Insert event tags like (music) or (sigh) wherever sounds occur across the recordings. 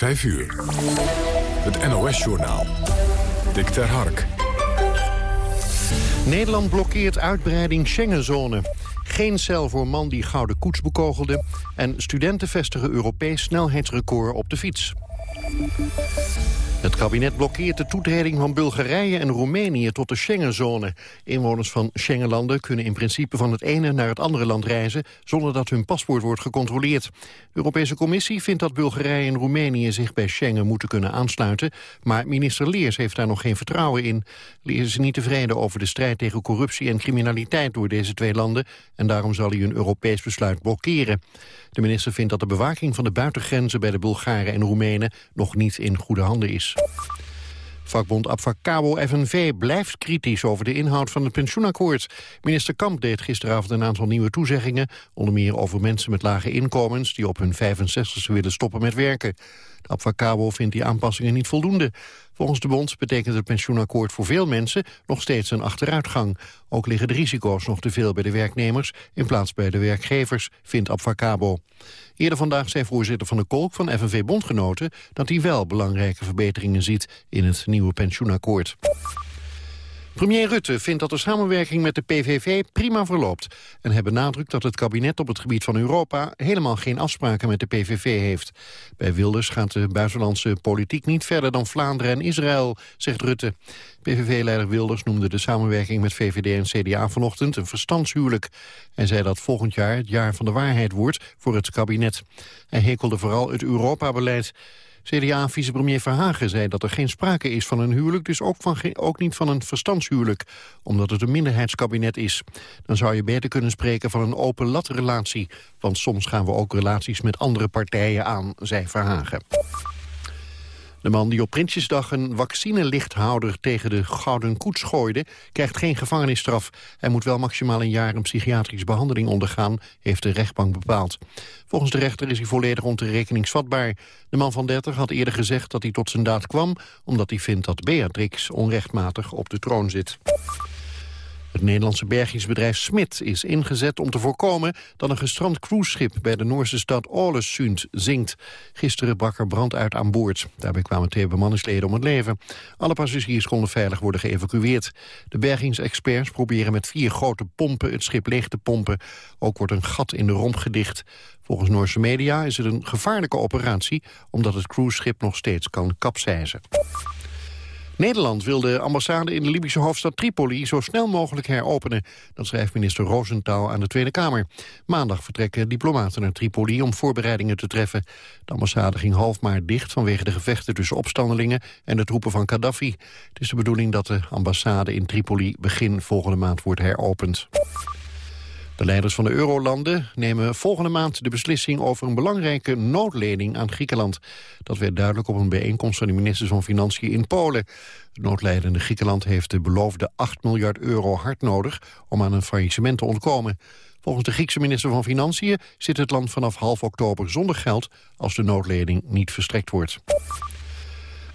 5 uur. Het NOS-journaal. Dick ter Hark. Nederland blokkeert uitbreiding Schengenzone. Geen cel voor man die gouden koets bekogelde. En studenten vestigen Europees snelheidsrecord op de fiets. Het kabinet blokkeert de toetreding van Bulgarije en Roemenië tot de Schengenzone. Inwoners van Schengenlanden kunnen in principe van het ene naar het andere land reizen... zonder dat hun paspoort wordt gecontroleerd. De Europese Commissie vindt dat Bulgarije en Roemenië zich bij Schengen moeten kunnen aansluiten. Maar minister Leers heeft daar nog geen vertrouwen in. Leers is niet tevreden over de strijd tegen corruptie en criminaliteit door deze twee landen... en daarom zal hij een Europees besluit blokkeren. De minister vindt dat de bewaking van de buitengrenzen bij de Bulgaren en Roemenen nog niet in goede handen is. Vakbond Abfacabo FNV blijft kritisch over de inhoud van het pensioenakkoord. Minister Kamp deed gisteravond een aantal nieuwe toezeggingen... onder meer over mensen met lage inkomens... die op hun 65ste willen stoppen met werken. De Abfacabo vindt die aanpassingen niet voldoende. Volgens de bond betekent het pensioenakkoord voor veel mensen nog steeds een achteruitgang. Ook liggen de risico's nog te veel bij de werknemers in plaats bij de werkgevers, vindt Abfacabo. Eerder vandaag zei voorzitter van de Kolk van FNV Bondgenoten dat hij wel belangrijke verbeteringen ziet in het nieuwe pensioenakkoord. Premier Rutte vindt dat de samenwerking met de PVV prima verloopt... en hij benadrukt dat het kabinet op het gebied van Europa... helemaal geen afspraken met de PVV heeft. Bij Wilders gaat de buitenlandse politiek niet verder dan Vlaanderen en Israël, zegt Rutte. PVV-leider Wilders noemde de samenwerking met VVD en CDA vanochtend een verstandshuwelijk. Hij zei dat volgend jaar het jaar van de waarheid wordt voor het kabinet. Hij hekelde vooral het Europa-beleid. CDA-vicepremier Verhagen zei dat er geen sprake is van een huwelijk... dus ook, van ook niet van een verstandshuwelijk, omdat het een minderheidskabinet is. Dan zou je beter kunnen spreken van een open latrelatie... want soms gaan we ook relaties met andere partijen aan, zei Verhagen. De man die op Prinsjesdag een vaccinelichthouder tegen de Gouden Koets gooide, krijgt geen gevangenisstraf. Hij moet wel maximaal een jaar een psychiatrische behandeling ondergaan, heeft de rechtbank bepaald. Volgens de rechter is hij volledig ontoerekeningsvatbaar. De man van 30 had eerder gezegd dat hij tot zijn daad kwam, omdat hij vindt dat Beatrix onrechtmatig op de troon zit. Het Nederlandse bergingsbedrijf Smit is ingezet om te voorkomen dat een gestrand cruiseschip bij de Noorse stad Ålesund zinkt. Gisteren brak er brand uit aan boord. Daarbij kwamen twee bemanningsleden om het leven. Alle passagiers konden veilig worden geëvacueerd. De bergingsexperts proberen met vier grote pompen het schip leeg te pompen. Ook wordt een gat in de romp gedicht. Volgens Noorse media is het een gevaarlijke operatie... omdat het cruiseschip nog steeds kan kapseizen. Nederland wil de ambassade in de Libische hoofdstad Tripoli zo snel mogelijk heropenen. Dat schrijft minister Rosenthal aan de Tweede Kamer. Maandag vertrekken diplomaten naar Tripoli om voorbereidingen te treffen. De ambassade ging half maart dicht vanwege de gevechten tussen opstandelingen en de troepen van Gaddafi. Het is de bedoeling dat de ambassade in Tripoli begin volgende maand wordt heropend. De leiders van de eurolanden nemen volgende maand de beslissing over een belangrijke noodlening aan Griekenland. Dat werd duidelijk op een bijeenkomst van de ministers van Financiën in Polen. Het Griekenland heeft de beloofde 8 miljard euro hard nodig om aan een faillissement te ontkomen. Volgens de Griekse minister van Financiën zit het land vanaf half oktober zonder geld als de noodlening niet verstrekt wordt.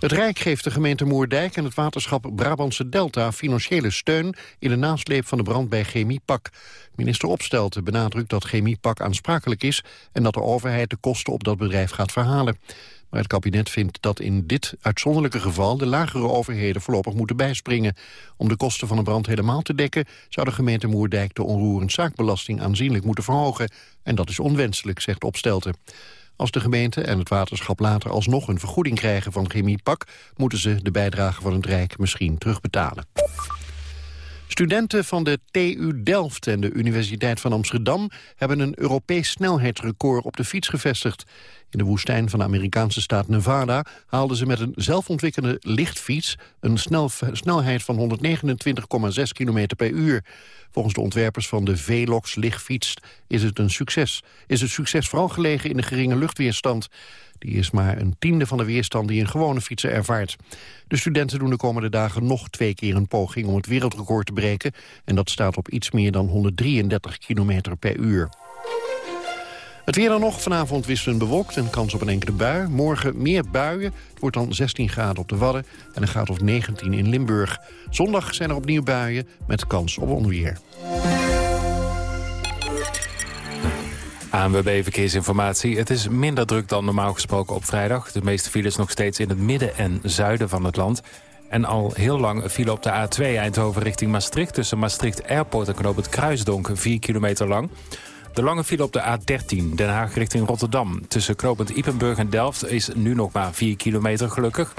Het Rijk geeft de gemeente Moerdijk en het waterschap Brabantse Delta financiële steun in de nasleep van de brand bij Chemiepak. Minister Opstelten benadrukt dat Chemiepak aansprakelijk is en dat de overheid de kosten op dat bedrijf gaat verhalen. Maar het kabinet vindt dat in dit uitzonderlijke geval de lagere overheden voorlopig moeten bijspringen. Om de kosten van de brand helemaal te dekken zou de gemeente Moerdijk de onroerend zaakbelasting aanzienlijk moeten verhogen. En dat is onwenselijk, zegt Opstelten. Als de gemeente en het waterschap later alsnog een vergoeding krijgen van chemiepak... moeten ze de bijdrage van het Rijk misschien terugbetalen. Studenten van de TU Delft en de Universiteit van Amsterdam... hebben een Europees snelheidsrecord op de fiets gevestigd. In de woestijn van de Amerikaanse staat Nevada haalden ze met een zelfontwikkelde lichtfiets een snelheid van 129,6 km per uur. Volgens de ontwerpers van de Velox lichtfiets is het een succes. Is het succes vooral gelegen in de geringe luchtweerstand. Die is maar een tiende van de weerstand die een gewone fietser ervaart. De studenten doen de komende dagen nog twee keer een poging om het wereldrecord te breken. En dat staat op iets meer dan 133 km per uur. Het weer dan nog. Vanavond wisselen bewolkt en kans op een enkele bui. Morgen meer buien. Het wordt dan 16 graden op de Wadden en een graad of 19 in Limburg. Zondag zijn er opnieuw buien met kans op onweer. ANWB Verkeersinformatie. Het is minder druk dan normaal gesproken op vrijdag. De meeste files nog steeds in het midden en zuiden van het land. En al heel lang file op de A2 Eindhoven richting Maastricht... tussen Maastricht Airport en Knoop het Kruisdonk, 4 kilometer lang. De lange file op de A13, Den Haag richting Rotterdam. Tussen Knopend Ipenburg en Delft is nu nog maar 4 kilometer gelukkig.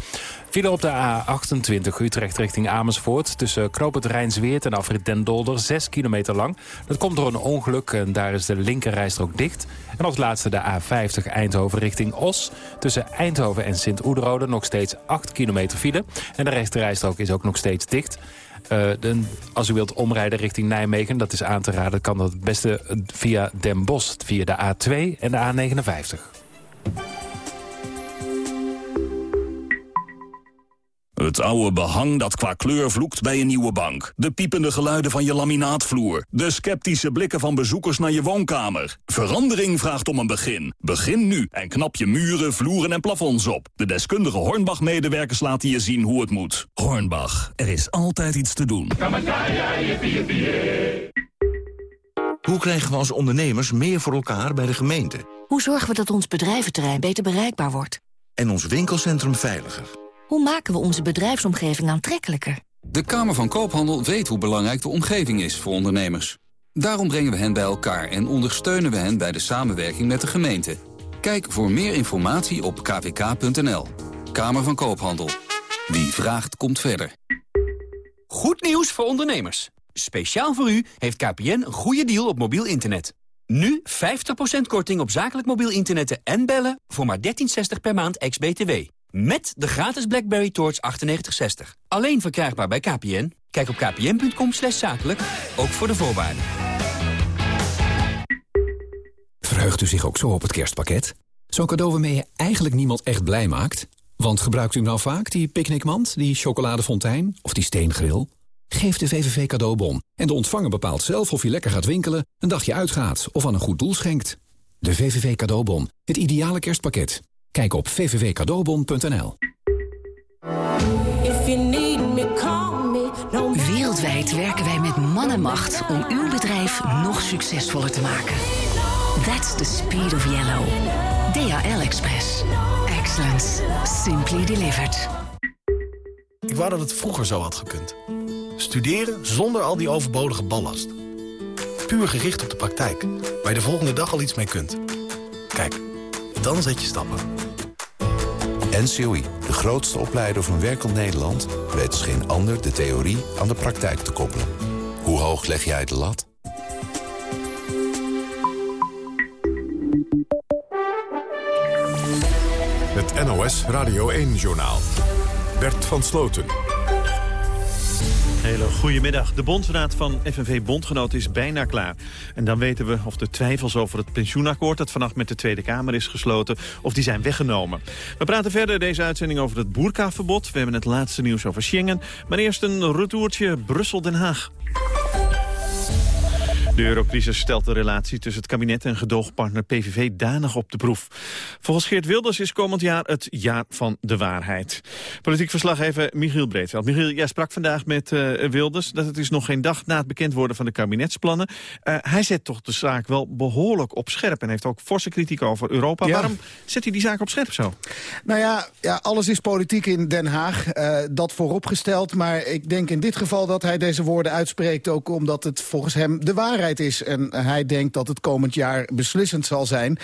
File op de A28 Utrecht richting Amersfoort. Tussen Knopend Rijnsweert en Afrit Den Dolder 6 kilometer lang. Dat komt door een ongeluk en daar is de linkerrijstrook dicht. En als laatste de A50 Eindhoven richting Os. Tussen Eindhoven en Sint-Oederode nog steeds 8 kilometer file. En de rechterrijstrook is ook nog steeds dicht. De, als u wilt omrijden richting Nijmegen, dat is aan te raden... kan dat het beste via Den Bosch, via de A2 en de A59. Het oude behang dat qua kleur vloekt bij een nieuwe bank. De piepende geluiden van je laminaatvloer. De sceptische blikken van bezoekers naar je woonkamer. Verandering vraagt om een begin. Begin nu en knap je muren, vloeren en plafonds op. De deskundige Hornbach-medewerkers laten je zien hoe het moet. Hornbach, er is altijd iets te doen. Hoe krijgen we als ondernemers meer voor elkaar bij de gemeente? Hoe zorgen we dat ons bedrijventerrein beter bereikbaar wordt? En ons winkelcentrum veiliger? Hoe maken we onze bedrijfsomgeving aantrekkelijker? De Kamer van Koophandel weet hoe belangrijk de omgeving is voor ondernemers. Daarom brengen we hen bij elkaar en ondersteunen we hen bij de samenwerking met de gemeente. Kijk voor meer informatie op kvk.nl. Kamer van Koophandel. Wie vraagt, komt verder. Goed nieuws voor ondernemers. Speciaal voor u heeft KPN een goede deal op mobiel internet. Nu 50% korting op zakelijk mobiel internet en bellen voor maar 13,60 per maand ex-BTW. Met de gratis BlackBerry Torch 9860. Alleen verkrijgbaar bij KPN. Kijk op kpn.com zakelijk, ook voor de voorwaarden. Verheugt u zich ook zo op het kerstpakket? Zo'n cadeau waarmee je eigenlijk niemand echt blij maakt? Want gebruikt u nou vaak die picknickmand, die chocoladefontein of die steengril? Geef de VVV cadeaubon en de ontvanger bepaalt zelf of je lekker gaat winkelen, een dagje uitgaat of aan een goed doel schenkt. De VVV cadeaubon, het ideale kerstpakket. Kijk op vvvcadeaubon.nl. Wereldwijd werken wij met man en macht om uw bedrijf nog succesvoller te maken. That's the speed of yellow. DHL Express. Excellence. Simply delivered. Ik wou dat het vroeger zo had gekund. Studeren zonder al die overbodige ballast. Puur gericht op de praktijk, waar je de volgende dag al iets mee kunt. Kijk, dan zet je stappen. NCOI, de grootste opleider van werkend Nederland... weet als geen ander de theorie aan de praktijk te koppelen. Hoe hoog leg jij de lat? Het NOS Radio 1-journaal. Bert van Sloten. Hele goedemiddag. De bondsraad van FNV Bondgenoot is bijna klaar. En dan weten we of de twijfels over het pensioenakkoord... dat vannacht met de Tweede Kamer is gesloten, of die zijn weggenomen. We praten verder deze uitzending over het boerkaverbod. We hebben het laatste nieuws over Schengen. Maar eerst een retourtje Brussel-Den Haag. De eurocrisis stelt de relatie tussen het kabinet en gedoogpartner PVV danig op de proef. Volgens Geert Wilders is komend jaar het jaar van de waarheid. Politiek verslaggever Michiel Breedveld. Michiel, jij sprak vandaag met uh, Wilders. Dat het is nog geen dag na het bekend worden van de kabinetsplannen. Uh, hij zet toch de zaak wel behoorlijk op scherp en heeft ook forse kritiek over Europa. Ja. Waarom zet hij die zaak op scherp zo? Nou ja, ja, alles is politiek in Den Haag. Uh, dat vooropgesteld. Maar ik denk in dit geval dat hij deze woorden uitspreekt... ook omdat het volgens hem de waarheid is. En hij denkt dat het komend jaar beslissend zal zijn.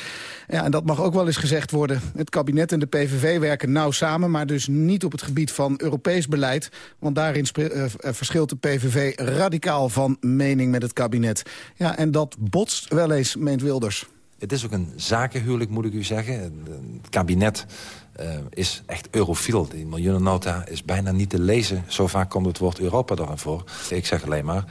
Ja, en dat mag ook wel eens gezegd worden. Het kabinet en de PVV werken nauw samen... maar dus niet op het gebied van Europees beleid. Want daarin uh, verschilt de PVV radicaal van mening met het kabinet. Ja, en dat botst wel eens, meent Wilders. Het is ook een zakenhuwelijk, moet ik u zeggen. Het kabinet uh, is echt eurofiel. Die miljoenennota is bijna niet te lezen. Zo vaak komt het woord Europa erin voor. Ik zeg alleen maar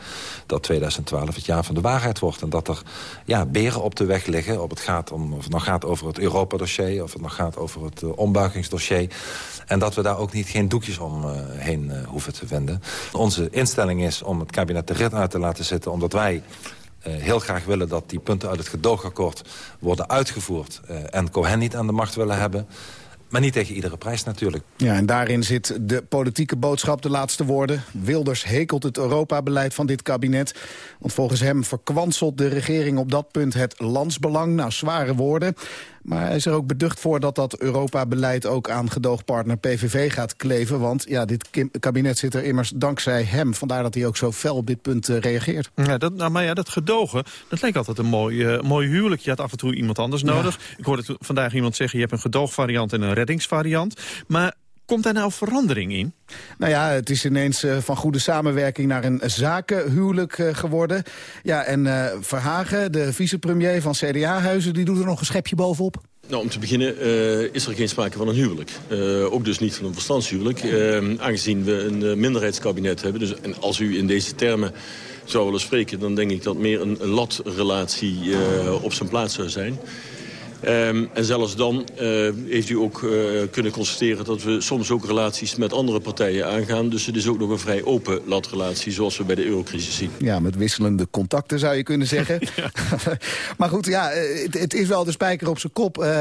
dat 2012 het jaar van de waarheid wordt. En dat er ja, beren op de weg liggen. Of het, gaat om, of het nog gaat over het Europa-dossier... of het nog gaat over het uh, ombuigingsdossier. En dat we daar ook niet geen doekjes omheen uh, hoeven te wenden. Onze instelling is om het kabinet de rit uit te laten zitten... omdat wij heel graag willen dat die punten uit het gedoogakkoord worden uitgevoerd... En Cohen niet aan de macht willen hebben. Maar niet tegen iedere prijs natuurlijk. Ja, en daarin zit de politieke boodschap de laatste woorden. Wilders hekelt het Europa-beleid van dit kabinet. Want volgens hem verkwanselt de regering op dat punt het landsbelang. Nou, zware woorden. Maar hij is er ook beducht voor dat dat Europa-beleid ook aan gedoogpartner PVV gaat kleven. Want ja, dit kabinet zit er immers dankzij hem. Vandaar dat hij ook zo fel op dit punt uh, reageert. Ja, dat, nou, maar ja, dat gedogen, dat leek altijd een mooi, uh, mooi huwelijk. Je had af en toe iemand anders nodig. Ik hoorde vandaag iemand zeggen, je hebt een gedoogvariant en een reddingsvariant. Maar Komt daar nou verandering in? Nou ja, het is ineens uh, van goede samenwerking naar een zakenhuwelijk uh, geworden. Ja, en uh, Verhagen, de vicepremier van CDA-huizen, die doet er nog een schepje bovenop. Nou, om te beginnen is er geen sprake van een huwelijk. ook dus niet van een verstandshuwelijk. aangezien we een minderheidskabinet hebben. Dus, en als u in deze termen zou willen spreken... dan denk ik dat meer een latrelatie op zijn plaats zou zijn. Um, en zelfs dan uh, heeft u ook uh, kunnen constateren dat we soms ook relaties met andere partijen aangaan. Dus het is ook nog een vrij open latrelatie zoals we bij de eurocrisis zien. Ja, met wisselende contacten zou je kunnen zeggen. (laughs) (laughs) maar goed, ja, het, het, is wel de spijker op zijn kop. Uh,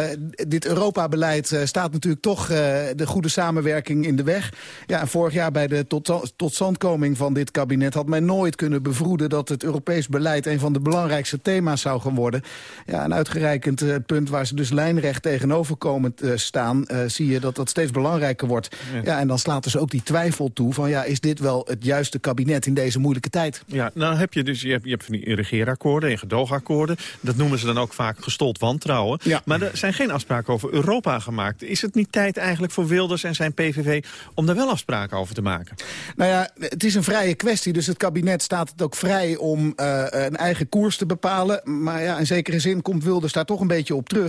dit Europa-beleid staat natuurlijk toch de goede samenwerking in de weg. Ja, en vorig jaar bij de tot, totstandkoming van dit kabinet had men nooit kunnen bevroeden dat het Europees beleid een van de belangrijkste thema's zou gaan worden. Ja, een uitgereikend punt waar ze dus lijnrecht tegenover komen te staan... Uh, zie je dat dat steeds belangrijker wordt. Ja. ja. en dan slaat dus ook die twijfel toe van... ja, is dit wel het juiste kabinet in deze moeilijke tijd? Ja, nou heb je dus je hebt, je hebt van die regeerakkoorden en gedoogakkoorden. Dat noemen ze dan ook vaak gestold wantrouwen. Ja. Maar er zijn geen afspraken over Europa gemaakt. Is het niet tijd eigenlijk voor Wilders en zijn PVV... om daar wel afspraken over te maken? Nou ja, het is een vrije kwestie. Dus het kabinet staat het ook vrij om uh, een eigen koers te bepalen. Maar ja, in zekere zin komt Wilders daar toch een beetje op terug.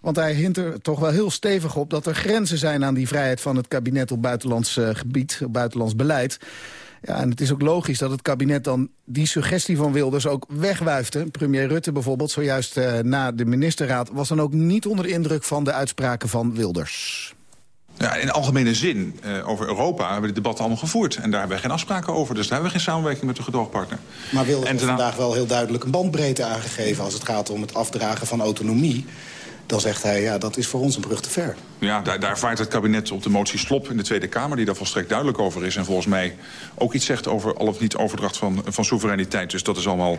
Want hij hint er toch wel heel stevig op dat er grenzen zijn aan die vrijheid van het kabinet op buitenlands uh, gebied, op buitenlands beleid. Ja, en het is ook logisch dat het kabinet dan die suggestie van Wilders ook wegwuifte. Premier Rutte bijvoorbeeld, zojuist uh, na de ministerraad... was dan ook niet onder de indruk van de uitspraken van Wilders. Ja, in algemene zin, uh, over Europa hebben we dit debat allemaal gevoerd. En daar hebben we geen afspraken over. Dus daar hebben we geen samenwerking met de gedoogpartner. Maar Wilders heeft vandaag wel heel duidelijk een bandbreedte aangegeven... als het gaat om het afdragen van autonomie dan zegt hij, ja, dat is voor ons een brug te ver. Ja, daar, daar vaart het kabinet op de motie Slop in de Tweede Kamer... die daar volstrekt duidelijk over is. En volgens mij ook iets zegt over al of niet overdracht van, van soevereiniteit. Dus dat is allemaal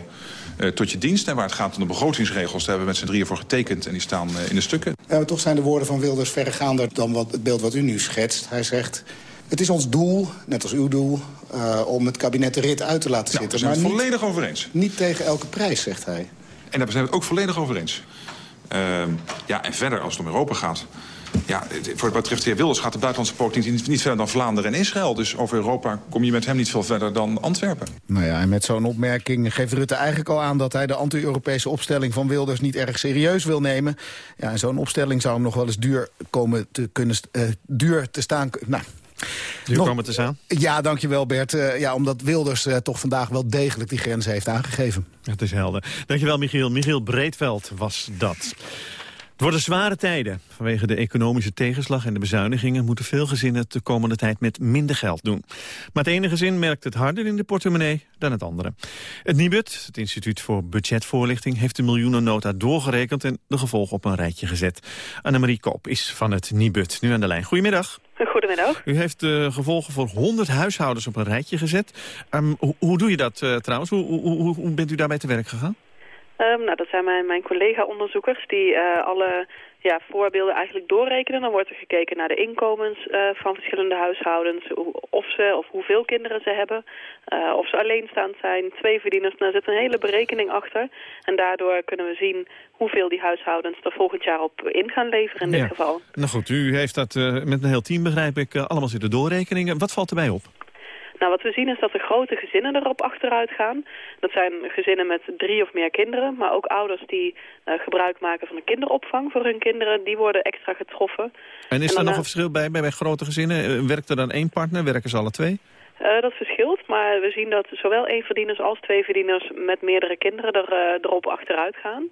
uh, tot je dienst. En waar het gaat om de begrotingsregels... daar hebben we met z'n drieën voor getekend en die staan uh, in de stukken. Ja, maar toch zijn de woorden van Wilders verregaander dan wat, het beeld wat u nu schetst. Hij zegt... Het is ons doel, net als uw doel, uh, om het kabinet de rit uit te laten zitten. Ja, we zijn het volledig over eens. Niet tegen elke prijs, zegt hij. En daar zijn we het ook volledig over eens. Uh, ja, en verder, als het om Europa gaat... Ja, voor wat betreft de heer Wilders gaat de buitenlandse politiek niet, niet, verder dan Vlaanderen en Israël. Dus over Europa kom je met hem niet veel verder dan Antwerpen. Nou ja, en met zo'n opmerking geeft Rutte eigenlijk al aan... dat hij de anti-Europese opstelling van Wilders niet erg serieus wil nemen. Ja, zo'n opstelling zou hem nog wel eens duur komen te kunnen uh, duur te staan... Nou, Duur Nog, komen te staan? Ja, dankjewel Bert. Uh, ja, omdat Wilders uh, toch vandaag wel degelijk die grens heeft aangegeven. Het is helder. Dankjewel Michiel. Michiel Breedveld was dat. Het worden zware tijden. Vanwege de economische tegenslag en de bezuinigingen... moeten veel gezinnen de komende tijd met minder geld doen. Maar het ene gezin merkt het harder in de portemonnee dan het andere. Het NIBUD, het Instituut voor Budgetvoorlichting... heeft de miljoenennota doorgerekend en de gevolgen op een rijtje gezet. Annemarie Koop is van het NIBUD, nu aan de lijn. Goedemiddag. Goedemiddag. U heeft de gevolgen voor 100 huishoudens op een rijtje gezet. Um, hoe, hoe, doe je dat uh, trouwens? Hoe, hoe, hoe, bent u daarbij te werk gegaan? Um, nou, dat zijn mijn, mijn collega-onderzoekers die uh, alle ja, voorbeelden eigenlijk doorrekenen. Dan wordt er gekeken naar de inkomens uh, van verschillende huishoudens. Of ze of hoeveel kinderen ze hebben. Uh, of ze alleenstaand zijn, twee verdieners. Daar zit een hele berekening achter. En daardoor kunnen we zien hoeveel die huishoudens er volgend jaar op in gaan leveren in dit geval. Nou goed, u heeft dat uh, met een heel team, begrijp ik, allemaal zitten doorrekeningen. Wat valt erbij op? Nou, wat we zien is dat de grote gezinnen erop achteruit gaan. Dat zijn gezinnen met drie of meer kinderen, maar ook ouders die uh, gebruik maken van de kinderopvang voor hun kinderen, die worden extra getroffen. En is er nog een verschil bij, bij, bij grote gezinnen? Uh, werkt er dan één partner, werken ze alle twee? Uh, dat verschilt, maar we zien dat zowel één verdieners als twee verdieners met meerdere kinderen er, erop achteruit gaan.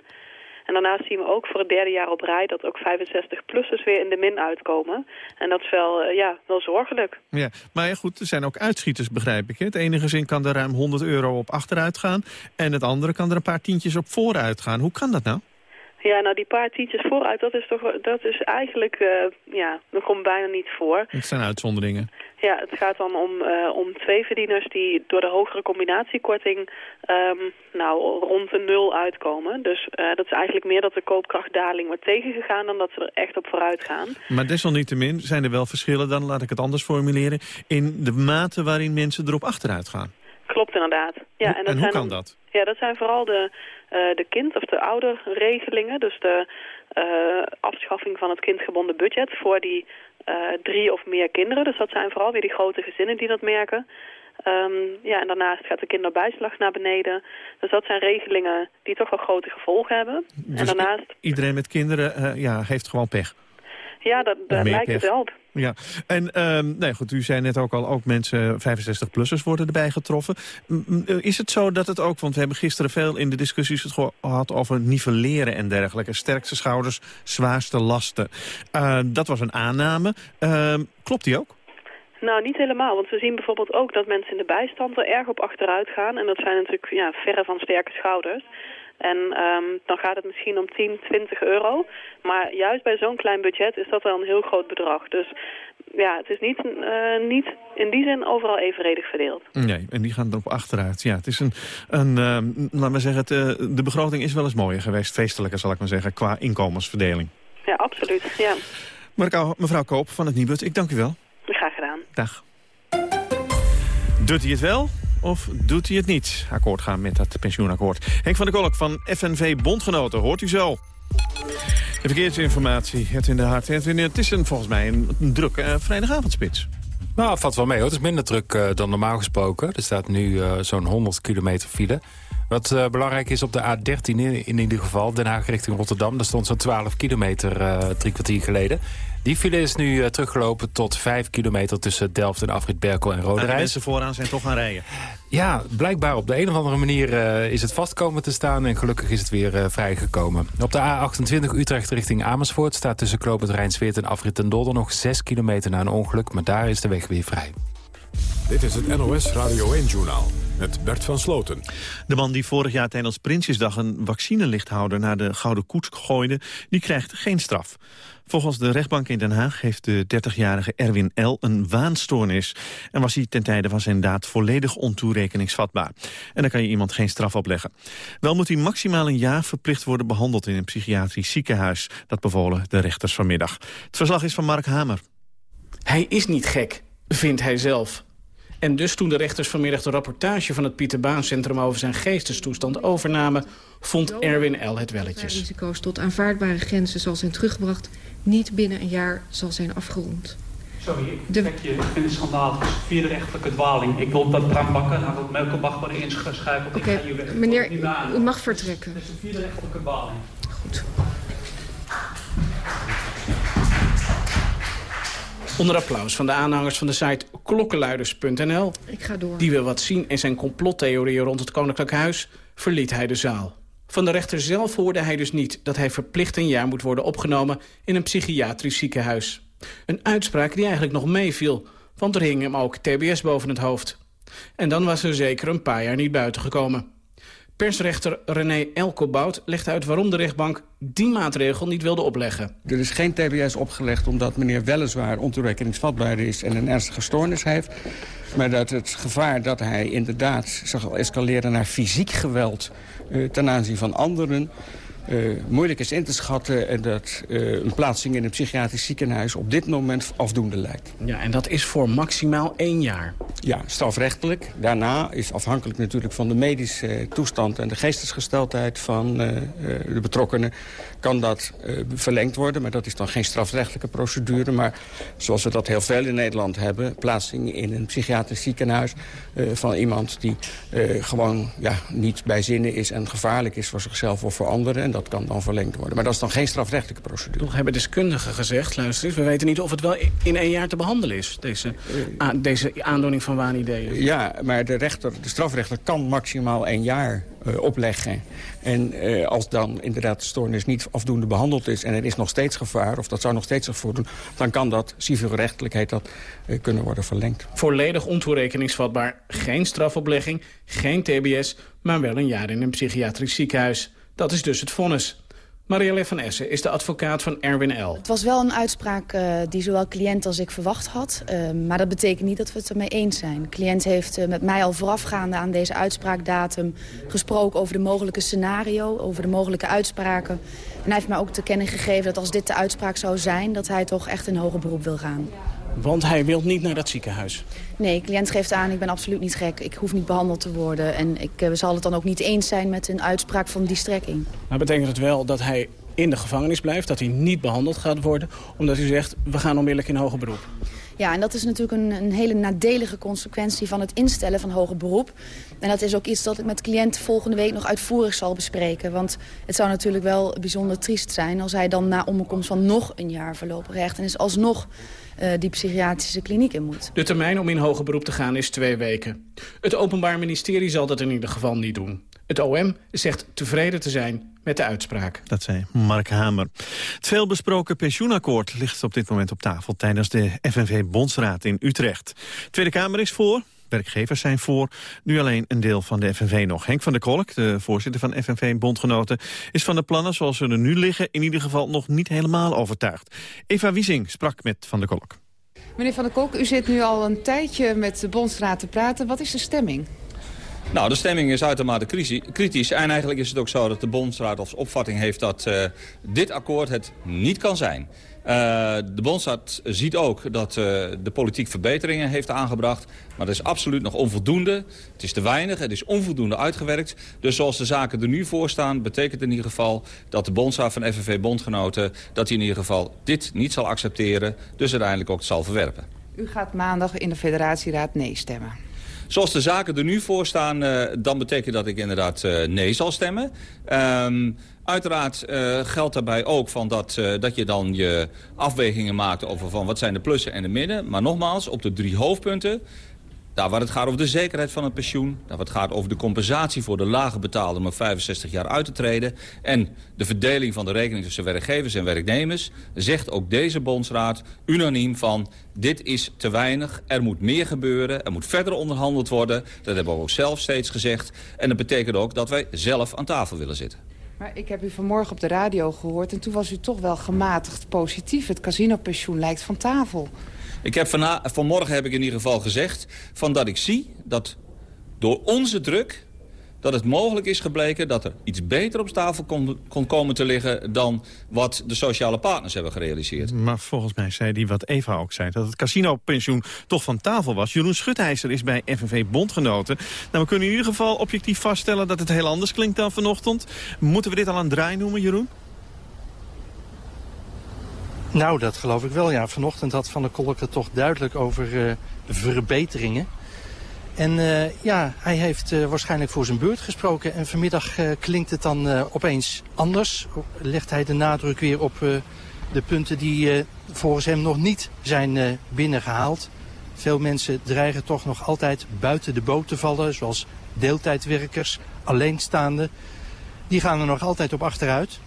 En daarnaast zien we ook voor het derde jaar op rij dat ook 65-plussers weer in de min uitkomen. En dat is wel, uh, ja, wel zorgelijk. Ja, maar ja, goed, er zijn ook uitschieters, begrijp ik. Hè? Het ene gezin kan er ruim 100 euro op achteruit gaan en het andere kan er een paar tientjes op vooruit gaan. Hoe kan dat nou? Ja, nou die paar tientjes vooruit, dat is toch dat is eigenlijk, uh, ja, dat komt bijna niet voor. Het zijn uitzonderingen. Ja, het gaat dan om, uh, om twee verdieners die door de hogere combinatiekorting um, nou, rond de nul uitkomen. Dus uh, dat is eigenlijk meer dat de koopkrachtdaling wordt tegengegaan dan dat ze er echt op vooruit gaan. Maar desalniettemin zijn er wel verschillen, dan laat ik het anders formuleren, in de mate waarin mensen erop achteruit gaan. Klopt inderdaad. Ja, en, dat hoe kan dat? Ja, dat zijn vooral de, uh, de kind- of de ouderregelingen. Dus de uh, afschaffing van het kindgebonden budget voor die drie of meer kinderen. Dus dat zijn vooral weer die grote gezinnen die dat merken. Um, ja, en daarnaast gaat de kinderbijslag naar beneden. Dus dat zijn regelingen die toch wel grote gevolgen hebben. Dus en daarnaast... iedereen met kinderen ja, heeft gewoon pech? Ja, dat, dat lijkt het wel. Ja, en um, nee, goed, u zei net ook al, ook mensen 65-plussers worden erbij getroffen. Is het zo dat het ook, want we hebben gisteren veel in de discussies het gehad over nivelleren en dergelijke. Sterkste schouders, zwaarste lasten. Uh, dat was een aanname. Uh, klopt die ook? Nou, niet helemaal. Want we zien bijvoorbeeld ook dat mensen in de bijstand er erg op achteruit gaan. En dat zijn natuurlijk ja, verre van sterke schouders. En um, dan gaat het misschien om 10, 20 euro. Maar juist bij zo'n klein budget is dat wel een heel groot bedrag. Dus ja, het is niet, uh, niet in die zin overal evenredig verdeeld. Nee, en die gaan erop achteruit. Ja, het is een, een uh, laten we zeggen, het, uh, de begroting is wel eens mooier geweest. Feestelijker zal ik maar zeggen, qua inkomensverdeling. Ja, absoluut, ja. Mevrouw, mevrouw Koop van het Nibud, ik dank u wel. Graag gedaan. Dag. Doet hij het wel? Of doet hij het niet? Akkoord gaan met dat pensioenakkoord. Henk van der Kolk van FNV Bondgenoten, hoort u zo. De verkeersinformatie, in de Hart. Het is een, volgens mij een, een drukke uh, vrijdagavondspits. Nou, valt wel mee hoor. Het is minder druk uh, dan normaal gesproken. Er staat nu uh, zo'n 100 kilometer file. Wat uh, belangrijk is op de A13 in, in, ieder geval, Den Haag richting Rotterdam. Daar stond zo'n 12 kilometer drie kwartier geleden. Die file is nu uh, teruggelopen tot 5 kilometer tussen Delft en Afrit Berkel en Roderij. de mensen vooraan zijn toch gaan rijden? Ja, blijkbaar op de een of andere manier uh, is het vastkomen te staan... en gelukkig is het weer uh, vrijgekomen. Op de A28 Utrecht richting Amersfoort staat tussen Kloopend Rijnsweert en Afrit en Dolder... nog 6 kilometer na een ongeluk, maar daar is de weg weer vrij. Dit is het NOS Radio 1-journaal met Bert van Sloten. De man die vorig jaar tijdens Prinsjesdag een vaccinelichthouder naar de Gouden Koets gooide, die krijgt geen straf. Volgens de rechtbank in Den Haag heeft de 30-jarige Erwin L. een waanstoornis... en was hij ten tijde van zijn daad volledig ontoerekeningsvatbaar. En dan kan je iemand geen straf opleggen. Wel moet hij maximaal een jaar verplicht worden behandeld in een psychiatrisch ziekenhuis. Dat bevolen de rechters vanmiddag. Het verslag is van Mark Hamer. Hij is niet gek, vindt hij zelf. En dus toen de rechters vanmiddag de rapportage van het Pieter Baan Centrum over zijn geestestoestand overnamen, vond Erwin L. het welletjes. risico's tot aanvaardbare grenzen zal zijn teruggebracht, niet binnen een jaar zal zijn afgerond. Sorry, ik, de... je, ik vind het schandalig. Vierde rechtelijke dwaling. Ik wil dat Bram Bakker, hij wil Melke Bach worden ingeschakeld. Oké, okay, meneer, u mag vertrekken. Dat is een vierde rechtelijke dwaling. Goed. Onder applaus van de aanhangers van de site klokkenluiders.nl... Ik ga door. Die wil wat zien in zijn complottheorieën rond het Koninklijk Huis... verliet hij de zaal. Van de rechter zelf hoorde hij dus niet dat hij verplicht een jaar moet worden opgenomen... in een psychiatrisch ziekenhuis. Een uitspraak die eigenlijk nog meeviel, want er hing hem ook TBS boven het hoofd. En dan was er zeker een paar jaar niet buiten gekomen. Persrechter René Elkobout legt uit waarom de rechtbank die maatregel niet wilde opleggen. Er is geen TBS opgelegd omdat meneer weliswaar ontoerekeningsvatbaar is en een ernstige stoornis heeft. Maar dat het gevaar dat hij inderdaad zal escaleren naar fysiek geweld uh, ten aanzien van anderen uh, moeilijk is in te schatten... en dat uh, een plaatsing in een psychiatrisch ziekenhuis op dit moment afdoende lijkt. Ja, en dat is voor maximaal één jaar? Ja, strafrechtelijk. Daarna is afhankelijk natuurlijk van de medische toestand... en de geestesgesteldheid van uh, de betrokkenen... kan dat verlengd worden, maar dat is dan geen strafrechtelijke procedure. Maar zoals we dat heel veel in Nederland hebben... plaatsing in een psychiatrisch ziekenhuis van iemand... die gewoon ja, niet bij zinnen is en gevaarlijk is voor zichzelf of voor anderen dat kan dan verlengd worden. Maar dat is dan geen strafrechtelijke procedure. Toch hebben deskundigen gezegd, luister eens... we weten niet of het wel in één jaar te behandelen is, deze, deze aandoening van waanideeën. Ja, maar de, rechter, de strafrechter kan maximaal één jaar uh, opleggen. En uh, als dan inderdaad de stoornis niet afdoende behandeld is... en er is nog steeds gevaar, of dat zou nog steeds zich voordoen... dan kan dat, civielrechtelijk heet dat, uh, kunnen worden verlengd. Volledig ontoerekeningsvatbaar. Geen strafoplegging, geen tbs... maar wel een jaar in een psychiatrisch ziekenhuis. Dat is dus het vonnis. Marielle van Essen is de advocaat van Erwin L. Het was wel een uitspraak uh, die zowel cliënt als ik verwacht had. Uh, maar dat betekent niet dat we het ermee eens zijn. De cliënt heeft uh, met mij al voorafgaande aan deze uitspraakdatum... gesproken over de mogelijke scenario, over de mogelijke uitspraken. En hij heeft mij ook te kennen gegeven dat als dit de uitspraak zou zijn... dat hij toch echt een hoger beroep wil gaan. Want hij wil niet naar dat ziekenhuis? Nee, de cliënt geeft aan, ik ben absoluut niet gek. Ik hoef niet behandeld te worden. En ik uh, zal het dan ook niet eens zijn met een uitspraak van die strekking. Maar betekent het wel dat hij in de gevangenis blijft, dat hij niet behandeld gaat worden... omdat u zegt, we gaan onmiddellijk in hoger beroep? Ja, en dat is natuurlijk een, een, hele nadelige consequentie van het instellen van hoger beroep. En dat is ook iets dat ik met de cliënt volgende week nog uitvoerig zal bespreken. Want het zou natuurlijk wel bijzonder triest zijn als hij dan na omkomst van nog een jaar voorlopig recht... en is alsnog die psychiatrische kliniek in moet. De termijn om in hoger beroep te gaan is twee weken. Het Openbaar Ministerie zal dat in ieder geval niet doen. Het OM zegt tevreden te zijn met de uitspraak. Dat zei Mark Hamer. Het veelbesproken pensioenakkoord ligt op dit moment op tafel... tijdens de FNV-bondsraad in Utrecht. De Tweede Kamer is voor, werkgevers zijn voor. Nu alleen een deel van de FNV nog. Henk van der Kolk, de voorzitter van FNV Bondgenoten... is van de plannen zoals ze er nu liggen in ieder geval nog niet helemaal overtuigd. Eva Wiesing sprak met Van der Kolk. Meneer Van der Kolk, u zit nu al een tijdje met de Bondsraad te praten. Wat is de stemming? Nou, de stemming is uitermate kritisch. En eigenlijk is het ook zo dat de Bondsraad als opvatting heeft dat uh, dit akkoord het niet kan zijn. Uh, de Bondsraad ziet ook dat uh, de politiek verbeteringen heeft aangebracht. Maar dat is absoluut nog onvoldoende. Het is te weinig, het is onvoldoende uitgewerkt. Dus zoals de zaken er nu voor staan, betekent in ieder geval... dat de Bondsraad van FNV Bondgenoten... dat hij in ieder geval dit niet zal accepteren. Dus uiteindelijk ook zal verwerpen. U gaat maandag in de federatieraad nee stemmen. Zoals de zaken er nu voor staan, uh, dan betekent dat ik inderdaad nee zal stemmen. Um, uiteraard uh, geldt daarbij ook van dat, dat je dan je afwegingen maakt over van wat zijn de plussen en de midden. Maar nogmaals, op de drie hoofdpunten daar waar het gaat over de zekerheid van het pensioen. Daar waar het gaat over de compensatie voor de lage betaalde om 65 jaar uit te treden. En de verdeling van de rekening tussen werkgevers en werknemers. Zegt ook deze bondsraad unaniem van dit is te weinig. Er moet meer gebeuren. Er moet verder onderhandeld worden. Dat hebben we ook zelf steeds gezegd. En dat betekent ook dat wij zelf aan tafel willen zitten. Maar ik heb u vanmorgen op de radio gehoord en toen was u toch wel gematigd positief. Het casinopensioen lijkt van tafel. Ik heb van, vanmorgen heb ik in ieder geval gezegd van dat ik zie dat door onze druk dat het mogelijk is gebleken dat er iets beter op tafel kon, kon, komen te liggen... dan wat de sociale partners hebben gerealiseerd. Maar volgens mij zei die wat Eva ook zei... dat het casinopensioen toch van tafel was. Jeroen Schutijzer is bij FNV Bondgenoten. Nou, we kunnen in ieder geval objectief vaststellen dat het heel anders klinkt dan vanochtend. Moeten we dit al een draai noemen, Jeroen? Nou, dat geloof ik wel, ja. Vanochtend had Van der Kolk het toch duidelijk over uh, verbeteringen. En uh, ja, hij heeft uh, waarschijnlijk voor zijn beurt gesproken. En vanmiddag klinkt het dan opeens anders. Legt hij de nadruk weer op de punten die volgens hem nog niet zijn binnengehaald. Veel mensen dreigen toch nog altijd buiten de boot te vallen. Zoals deeltijdwerkers, alleenstaanden. Die gaan er nog altijd op achteruit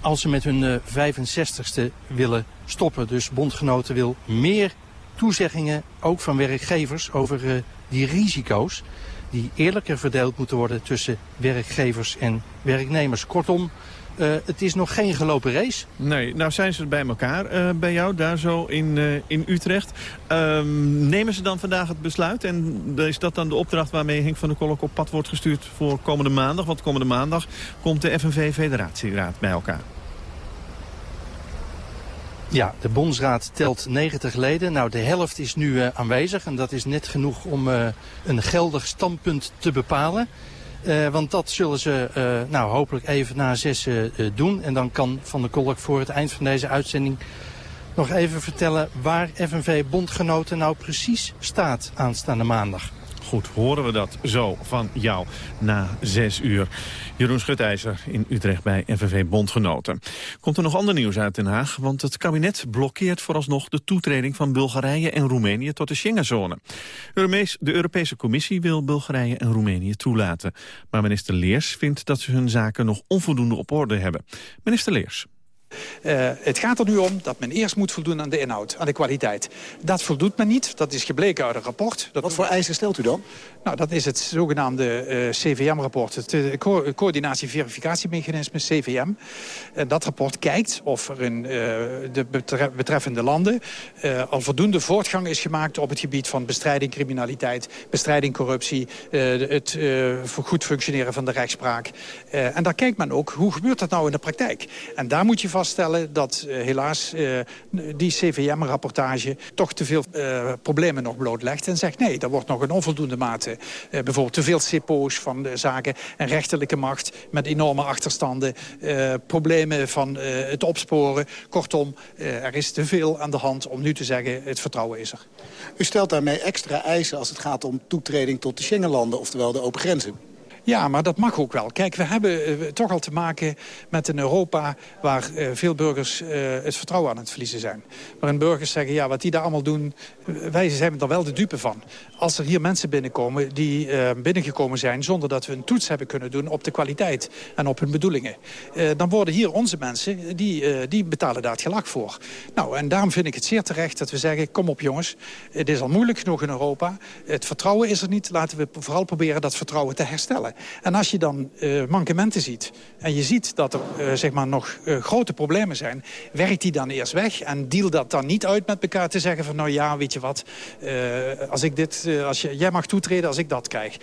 als ze met hun 65ste willen stoppen. Dus bondgenoten wil meer toezeggingen, ook van werkgevers, over die risico's. Die eerlijker verdeeld moeten worden tussen werkgevers en werknemers. Kortom, uh, het is nog geen gelopen race. Nee, nou zijn ze bij elkaar uh, bij jou, daar zo in, uh, in Utrecht. Um, nemen ze dan vandaag het besluit? En is dat dan de opdracht waarmee Henk van der Kolk op pad wordt gestuurd voor komende maandag? Want komende maandag komt de FNV-federatieraad bij elkaar. Ja, de bondsraad telt 90 leden. Nou, de helft is nu uh, aanwezig en dat is net genoeg om uh, een geldig standpunt te bepalen. Uh, want dat zullen ze nou, hopelijk even na zes doen. En dan kan Van der Kolk voor het eind van deze uitzending nog even vertellen waar FNV Bondgenoten nou precies staat aanstaande maandag. Goed, horen we dat zo van jou na zes uur. Jeroen Schutijzer in Utrecht bij FNV Bondgenoten. Komt er nog ander nieuws uit Den Haag? Want het kabinet blokkeert vooralsnog de toetreding van Bulgarije en Roemenië tot de Schengenzone. De Europese Commissie wil Bulgarije en Roemenië toelaten. Maar minister Leers vindt dat ze hun zaken nog onvoldoende op orde hebben. Minister Leers. Uh, het gaat er nu om dat men eerst moet voldoen aan de inhoud, aan de kwaliteit. Dat voldoet men niet, dat is gebleken uit een rapport. Dat Wat voor eisen stelt u dan? Nou, dat is het zogenaamde uh, CVM-rapport, het co coördinatie-verificatiemechanisme, CVM. En dat rapport kijkt of er in de betreffende landen al voldoende voortgang is gemaakt op het gebied van bestrijding criminaliteit, bestrijding corruptie, het goed functioneren van de rechtspraak. en daar kijkt men ook, hoe gebeurt dat nou in de praktijk? En daar moet je vaststellen dat uh, helaas uh, die CVM-rapportage... toch te veel uh, problemen nog blootlegt en zegt... nee, er wordt nog in onvoldoende mate bijvoorbeeld te veel CIPO's van zaken... en rechterlijke macht met enorme achterstanden... problemen van het opsporen. Kortom, er is te veel aan de hand om nu te zeggen... het vertrouwen is er. U stelt daarmee extra eisen als het gaat om toetreding tot de Schengenlanden... oftewel de open grenzen. Ja, maar dat mag ook wel. Kijk, we hebben uh, toch al te maken met een Europa... waar uh, veel burgers uh, het vertrouwen aan het verliezen zijn. Waarin burgers zeggen, ja, wat die daar allemaal doen... wij zijn er wel de dupe van. Als er hier mensen binnenkomen die binnengekomen zijn... zonder dat we een toets hebben kunnen doen op de kwaliteit en op hun bedoelingen... dan worden hier onze mensen, die, die betalen daar het gelag voor. Nou, en daarom vind ik het zeer terecht dat we zeggen... kom op jongens, het is al moeilijk genoeg in Europa. Het vertrouwen is er niet. Laten we vooral proberen dat vertrouwen te herstellen. En als je dan uh, mankementen ziet en je ziet dat er uh, zeg maar nog uh, grote problemen zijn... werkt die dan eerst weg en deal dat dan niet uit met elkaar te zeggen van... nou ja, weet je wat, als ik dit, als jij mag toetreden als ik dat krijg.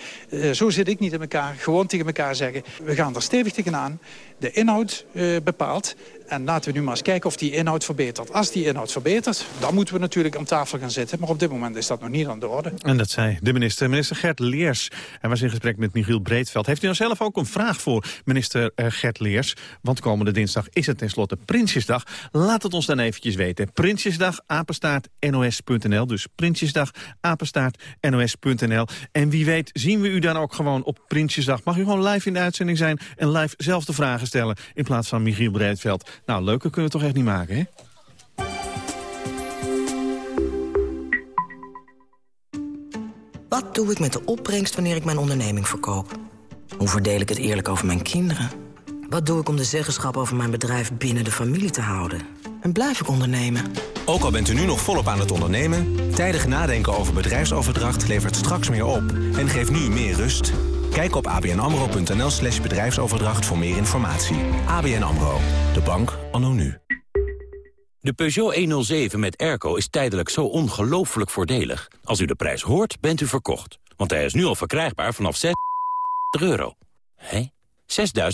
zo zit ik niet in elkaar. Gewoon tegen elkaar zeggen, we gaan er stevig tegenaan. De inhoud bepaalt en laten we nu maar eens kijken of die inhoud verbetert. Als die inhoud verbetert, dan moeten we natuurlijk aan tafel gaan zitten. Maar op dit moment is dat nog niet aan de orde. En dat zei de minister, minister Gert Leers. Hij was in gesprek met Michiel Breedveld. Heeft u nou zelf ook een vraag voor minister eh, Gert Leers? Want komende dinsdag is het tenslotte Prinsjesdag. Laat het ons dan eventjes weten. Prinsjesdag, apenstaart, nos.nl. Dus Prinsjesdag, apenstaart, nos.nl. En wie weet zien we u dan ook gewoon op Prinsjesdag. Mag u gewoon live in de uitzending zijn en live zelf de vragen stellen... in plaats van Michiel Breedveld. Nou, leuker kunnen we toch echt niet maken, hè? Wat doe ik met de opbrengst wanneer ik mijn onderneming verkoop? Hoe verdeel ik het eerlijk over mijn kinderen? Wat doe ik om de zeggenschap over mijn bedrijf binnen de familie te houden? En blijf ik ondernemen? Ook al bent u nu nog volop aan het ondernemen... tijdig nadenken over bedrijfsoverdracht levert straks meer op... en geeft nu meer rust... Kijk op abnamro.nl slash bedrijfsoverdracht voor meer informatie. ABN AMRO, de bank anno nu. De Peugeot 107 met airco is tijdelijk zo ongelooflijk voordelig. Als u de prijs hoort, bent u verkocht. Want hij is nu al verkrijgbaar vanaf 6 euro. Hé?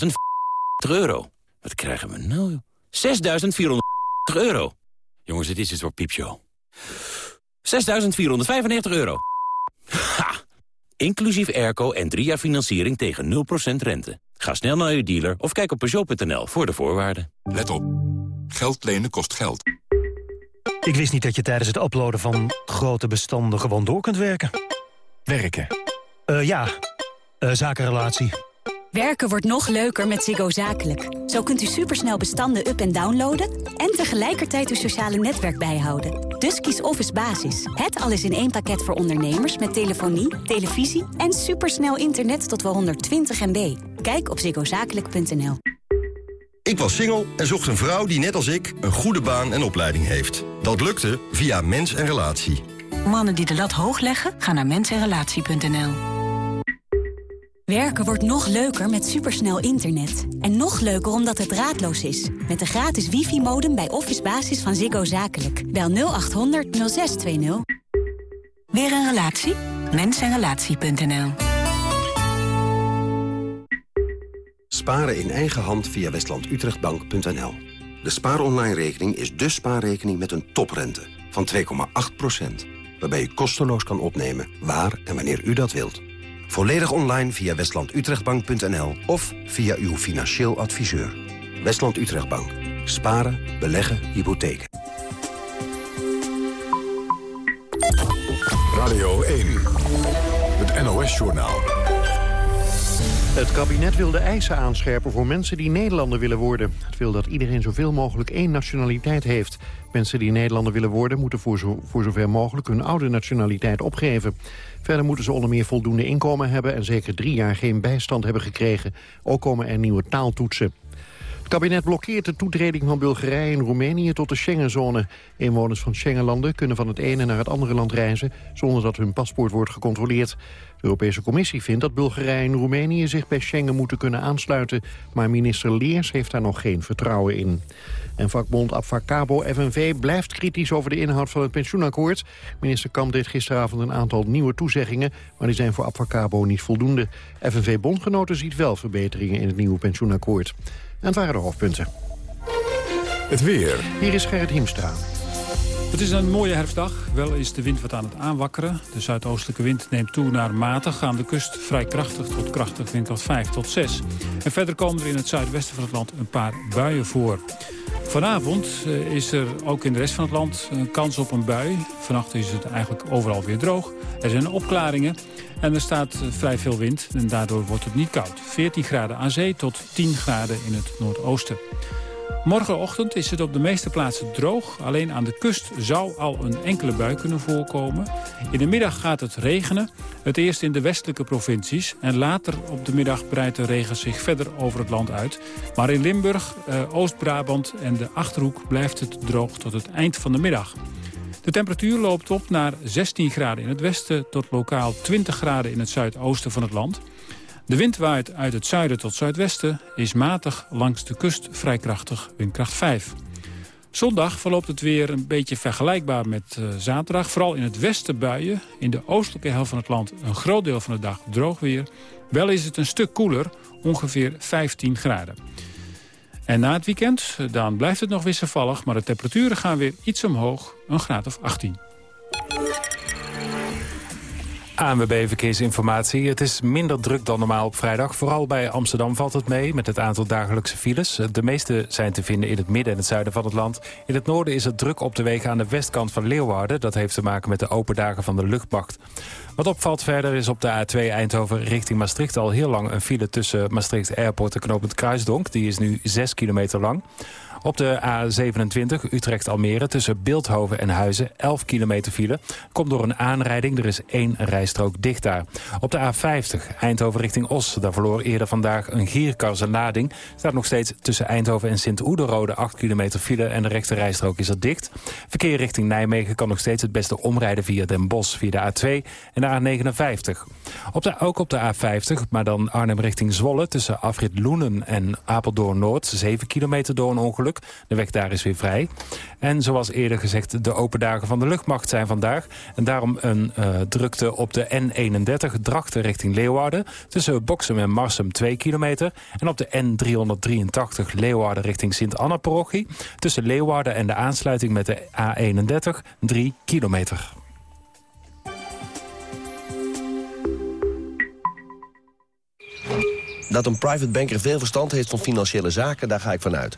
6.000 euro. Wat krijgen we nou? 6.400 euro. Jongens, dit is het voor piepshow. 6.495 euro. Ha! Inclusief airco en drie jaar financiering tegen 0% rente. Ga snel naar uw dealer of kijk op Peugeot.nl voor de voorwaarden. Let op. Geld lenen kost geld. Ik wist niet dat je tijdens het uploaden van grote bestanden gewoon door kunt werken. Werken? Uh, ja, uh, zakenrelatie. Werken wordt nog leuker met Ziggo Zakelijk. Zo kunt u supersnel bestanden up- en downloaden... en tegelijkertijd uw sociale netwerk bijhouden. Dus kies Office Basis. Het alles in één pakket voor ondernemers... met telefonie, televisie en supersnel internet tot wel 120 MB. Kijk op ziggozakelijk.nl. Ik was single en zocht een vrouw die net als ik een goede baan en opleiding heeft. Dat lukte via Mens en Relatie. Mannen die de lat hoog leggen, gaan naar mensenrelatie.nl. Werken wordt nog leuker met supersnel internet. En nog leuker omdat het draadloos is. Met de gratis wifi-modem bij Office Basis van Ziggo Zakelijk. Bel 0800 0620. Weer een relatie? Mensenrelatie.nl Sparen in eigen hand via westlandutrechtbank.nl. De spaaronline-rekening is de spaarrekening met een toprente van 2,8%. Waarbij u kosteloos kan opnemen waar en wanneer u dat wilt. Volledig online via westlandutrechtbank.nl of via uw financieel adviseur. Westland Utrechtbank. Sparen, beleggen, hypotheken. Radio 1. Het NOS-journaal. Het kabinet wil de eisen aanscherpen voor mensen die Nederlander willen worden. Het wil dat iedereen zoveel mogelijk één nationaliteit heeft. Mensen die Nederlander willen worden... moeten voor, zo, voor zover mogelijk hun oude nationaliteit opgeven. Verder moeten ze onder meer voldoende inkomen hebben... en zeker drie jaar geen bijstand hebben gekregen. Ook komen er nieuwe taaltoetsen. Het kabinet blokkeert de toetreding van Bulgarije en Roemenië tot de Schengenzone. Inwoners van Schengenlanden kunnen van het ene naar het andere land reizen... zonder dat hun paspoort wordt gecontroleerd. De Europese Commissie vindt dat Bulgarije en Roemenië zich bij Schengen moeten kunnen aansluiten. Maar minister Leers heeft daar nog geen vertrouwen in. En vakbond Abfacabo FNV blijft kritisch over de inhoud van het pensioenakkoord. Minister Kamp deed gisteravond een aantal nieuwe toezeggingen... maar die zijn voor Abfacabo niet voldoende. FNV-bondgenoten ziet wel verbeteringen in het nieuwe pensioenakkoord. En het waren de hoofdpunten. Het weer. Hier is Gerrit Hiemstra. Het is een mooie herfstdag. Wel is de wind wat aan het aanwakkeren. De zuidoostelijke wind neemt toe naar matig. Aan de kust vrij krachtig tot krachtig windkracht 5 tot 6. En verder komen er in het zuidwesten van het land een paar buien voor. Vanavond eh, is er ook in de rest van het land een kans op een bui. Vannacht is het eigenlijk overal weer droog. Er zijn opklaringen en er staat eh, vrij veel wind. En daardoor wordt het niet koud. 14 graden aan zee tot 10 graden in het noordoosten. Morgenochtend is het op de meeste plaatsen droog. Alleen aan de kust zou al een enkele bui kunnen voorkomen. In de middag gaat het regenen. Het eerst in de westelijke provincies. En later op de middag breidt de regen zich verder over het land uit. Maar in Limburg, eh, Oost-Brabant en de Achterhoek blijft het droog tot het eind van de middag. De temperatuur loopt op naar 16 graden in het westen... tot lokaal 20 graden in het zuidoosten van het land. De wind waait uit het zuiden tot zuidwesten, is matig langs de kust vrij krachtig, windkracht 5. Zondag verloopt het weer een beetje vergelijkbaar met uh, zaterdag. Vooral in het westen buien, in de oostelijke helft van het land een groot deel van de dag droog weer. Wel is het een stuk koeler, ongeveer 15 graden. En na het weekend, dan blijft het nog wisselvallig... maar de temperaturen gaan weer iets omhoog, een graad of 18. ANWB Verkeersinformatie. Het is minder druk dan normaal op vrijdag. Vooral bij Amsterdam valt het mee met het aantal dagelijkse files. De meeste zijn te vinden in het midden en het zuiden van het land. In het noorden is het druk op de wegen aan de westkant van Leeuwarden. Dat heeft te maken met de open dagen van de luchtmacht. Wat opvalt verder is op de A2 Eindhoven richting Maastricht... al heel lang een file tussen Maastricht Airport en Knopend Kruisdonk. Die is nu 6 kilometer lang. Op de A27 Utrecht-Almere tussen Beeldhoven en Huizen 11 kilometer file. Komt door een aanrijding, er is één rijstrook dicht daar. Op de A50 Eindhoven richting Os, daar verloor eerder vandaag een gierkar zijn lading. Staat nog steeds tussen Eindhoven en Sint-Oederode 8 kilometer file en de rechte rijstrook is er dicht. Verkeer richting Nijmegen kan nog steeds het beste omrijden via Den Bosch, via de A2 en de A59. Op de, ook op de A50, maar dan Arnhem richting Zwolle tussen Afrit Loenen en Apeldoorn-Noord. 7 kilometer door een ongeluk. De weg daar is weer vrij. En zoals eerder gezegd, de open dagen van de luchtmacht zijn vandaag. En daarom een uh, drukte op de N31 Drachten richting Leeuwarden. Tussen Boksem en Marsum 2 kilometer. En op de N383 Leeuwarden richting Sint-Anna-parochie. Tussen Leeuwarden en de aansluiting met de A31 3 kilometer. Dat een private banker veel verstand heeft van financiële zaken, daar ga ik vanuit.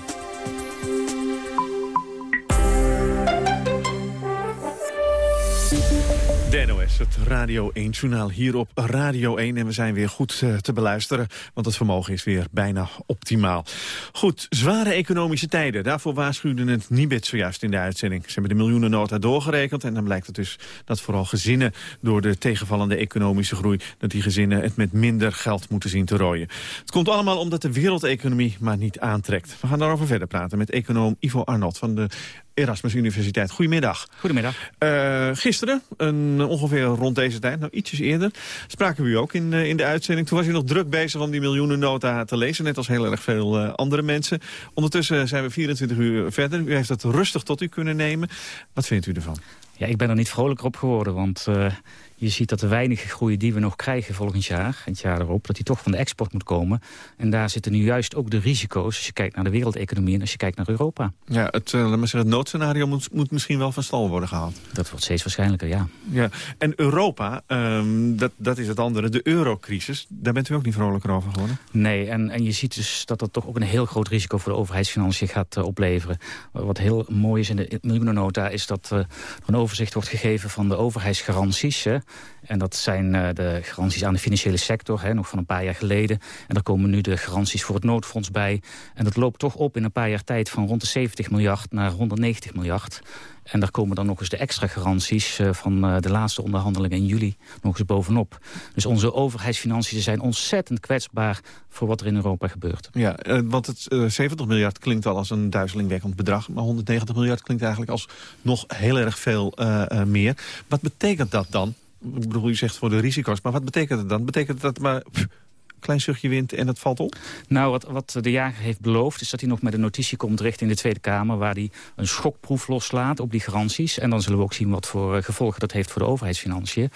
het Radio 1-journaal hier op Radio 1. En we zijn weer goed uh, te beluisteren, want het vermogen is weer bijna optimaal. Goed, zware economische tijden. Daarvoor waarschuwde het Nibit zojuist in de uitzending. Ze hebben de miljoenennota doorgerekend en dan blijkt het dus dat vooral gezinnen... door de tegenvallende economische groei... dat die gezinnen het met minder geld moeten zien te rooien. Het komt allemaal omdat de wereldeconomie maar niet aantrekt. We gaan daarover verder praten met econoom Ivo Arnold van de Erasmus Universiteit. Goedemiddag. Goedemiddag. Uh, gisteren, een, ongeveer rond deze tijd, nou ietsjes eerder, spraken we u ook in, uh, in de uitzending. Toen was u nog druk bezig om die miljoenennota te lezen, net als heel erg veel uh, andere mensen. Ondertussen zijn we 24 uur verder. U heeft het rustig tot u kunnen nemen. Wat vindt u ervan? Ja, ik ben er niet vrolijker op geworden, want je ziet dat de weinige groei die we nog krijgen volgend jaar... het jaar erop, dat die toch van de export moet komen. En daar zitten nu juist ook de risico's... als je kijkt naar de wereldeconomie en als je kijkt naar Europa. Ja, het, uh, zeggen, het noodscenario moet, moet misschien wel van stal worden gehaald. Dat wordt steeds waarschijnlijker, ja. ja. En Europa, um, dat, dat is het andere, de eurocrisis... daar bent u ook niet vrolijker over geworden? Nee, en, en je ziet dus dat dat toch ook een heel groot risico... voor de overheidsfinanciën gaat uh, opleveren. Wat heel mooi is in de miljoenennota... is dat uh, er een overzicht wordt gegeven van de overheidsgaranties... Hè. En dat zijn uh, de garanties aan de financiële sector, hè, nog van een paar jaar geleden. En daar komen nu de garanties voor het noodfonds bij. En dat loopt toch op in een paar jaar tijd van rond de 70 miljard naar 190 miljard. En daar komen dan nog eens de extra garanties uh, van uh, de laatste onderhandelingen in juli nog eens bovenop. Dus onze overheidsfinanciën zijn ontzettend kwetsbaar voor wat er in Europa gebeurt. Ja, want het 70 miljard klinkt al als een duizelingwekkend bedrag. Maar 190 miljard klinkt eigenlijk als nog heel erg veel meer. Wat betekent dat dan? Ik bedoel, u zegt voor de risico's, maar wat betekent het dan? Betekent dat maar pff, klein zuchtje wint en het valt op? Nou, wat, wat de jager heeft beloofd... is dat hij nog met een notitie komt richting de Tweede Kamer... waar hij een schokproef loslaat op die garanties. En dan zullen we ook zien wat voor uh, gevolgen dat heeft voor de overheidsfinanciën.